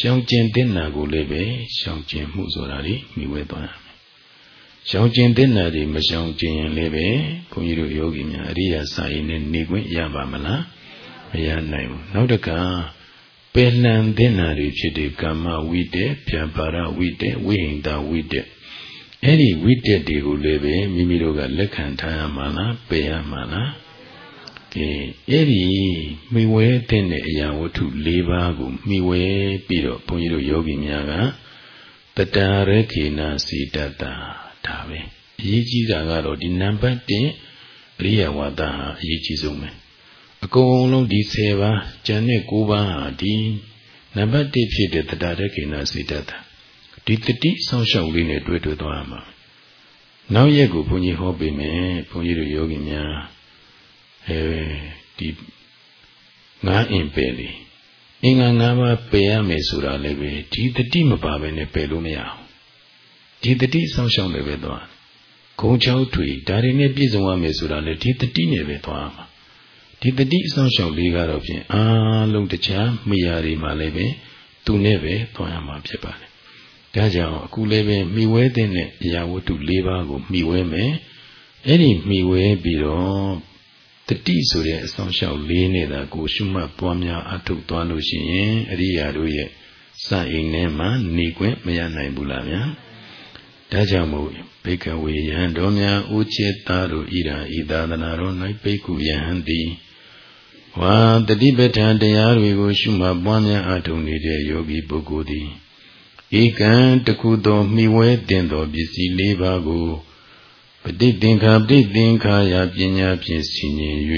Speaker 1: ရှောင်ကျင်တဲ့နာကိုလည်းပဲရှောင်ကျင်မှုဆိုတာဒီမိဝဲသွားရမယ်။ရှောင်ကျင်တဲ့နာတွေမရှောင်ကျင်ရင်လည်းပဲဘုန်းကြီးတို့ယောဂီများအရိယာစာရင်နဲ့နေခွင့်ရပါမလား။မရနိုင်ဘူး။နောက်တကပယ်လံတဲ့နာတွေဖြစ်တဲ့ကာမဝိတက်၊ဗျာပါဒဝိတက်၊ဝိဟိန္ဒဝိတက်အဲ့ဒီဝိတက်တွေကိုလည်းပဲမိမိတို့ကလက်ခံထားရမှာလားပယ်ရမှာလား ကဲအဲ့ဒီမိဝဲတဲ့အရာဝတ္ထု၄ပါးကိုမိဝဲပြီးတော့ဘုန်းကြီးတို့ယောဂီများကတတရခေနာစီတတဒါပဲအရေးကြီးတာကတော့ဒီနံပါတ်1အရိယဝါဒဟာအရေးကြီးဆုံးပဲအကုန်လုံးဒီ10ပါးကျန်တဲ့9ပါးဟာဒီနံပါတ်1ဖြစ်တဲ့တတရခေနာစီတတဒီတတိဆောင်းရှောက်လေးနဲ့တွေ့တွေ့သွားမှာနောက်ရက်ကိုဘုန်းကြီးဟောပေးမယ်ဘုန်းကြီးတို့ယောဂီများ အဲဒီငါးအင်ပယ်လေအင်္ဂါ၅ပါးပယ်ရမယ်ဆိုတာလည်းပဲဒီတတိမပါဘဲနဲ့ပယ်လို့မရအောင်ဒီတတိဆောင်းရှောက်လည်းပဲသွားဂုံချောက်တွေဒါတွေနဲ့ပြည့်စုံရမယ်ဆိုတာလည်းဒီတတိနဲ့ပဲသွားမှာဒီတတိဆောင်းရှောက်လေးကတော့ဖြင့်အားလုံးတခြားမိယာတွေမှာလည်းပဲသူနဲ့ပဲသွားရမှာဖြစ်ပါတယ်ဒါကြောင့်အခုလည်းပဲမိဝဲတဲ့အရာဝတ္ထု၄ပါးကိုမိဝဲမယ်အဲ့ဒီမိဝဲပြီးတော့ တတိဆိုတဲ့အဆောင်လျှောက်လေးနဲ့သာကိုရှုမှတ်ပွားများအထုတ်သွားလို့ရှိရင်အရိယာတို့ရဲ့စာအိမ်ထဲမှာနေခွင့်မရနိုင်ဘူးလားဗျာဒါကြောင့်မို့ဘေကဝေယံတော်များဥจิตသားတို့ဣရာဤသာသနာတော်၌ပိကုယဟံတိဝါတတိပဋ္ဌာန်တရားတွေကို ရှုမှတ်ပွားများအထုတ်နေတဲ့ယောဂီပုဂ္ဂိုလ်သည်ဧကံတခုသောမိဝဲတင်သောပစ္စည်း၄ပါးကို ပဋိသင်္ခာပဋိသင်္ခာယပညာဖြင့်ဆင်ញင်၍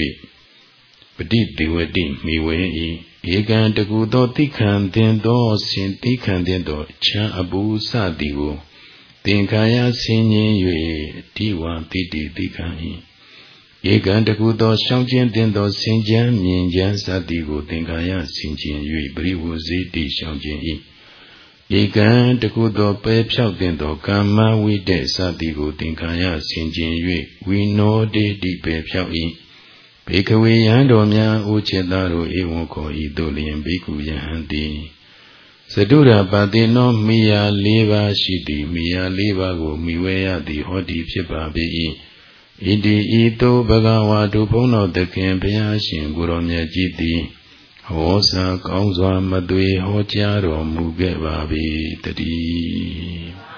Speaker 1: ပဋိသေဝတိမိဝဲ၏ဧကံတကူသောတိခံတင်သောရှင်တိခံတင်သောချမ်းအပူစသည်ကိုသင်္ခါယဆင်ញင်၍ဒီဝံတိတိတိခံ၏ဧကံတကူသောရှောင်းကျင်းတင်သောဆင်ချမ်းမြင်ချမ်းစသည်ကိုသင်္ခါယဆင်ခြင်၍ပရိဝဇိတိရှောင်းခြင်း၏ ဧကံတခုသောပဲဖြောက်တင်သောကာမဝိတေစသည်ကိုသင်္ခါရဆင်ခြင်၍ဝိနောတေတိပဲဖြောက်၏ဘေကဝေယံတော်များအိုจิตသားတို့ဧဝံခေါ်ဤတို့လျင်ဘေကုယဟံတိသတုရပတိနောမိယာ၄ပါးရှိသည်မိယာ၄ပါးကိုမိဝဲရသည်ဟောဒီဖြစ်ပါပေ၏ဣတိဤသို့ဘဂဝါတို့ဘုန်းတော်သခင်ဘုရားရှင်ကိုရောမြတ်ကြီးသည် ဟောစာကောင်းစွာမသွေဟောကြားတော်မူခဲ့ပါပြီတည်း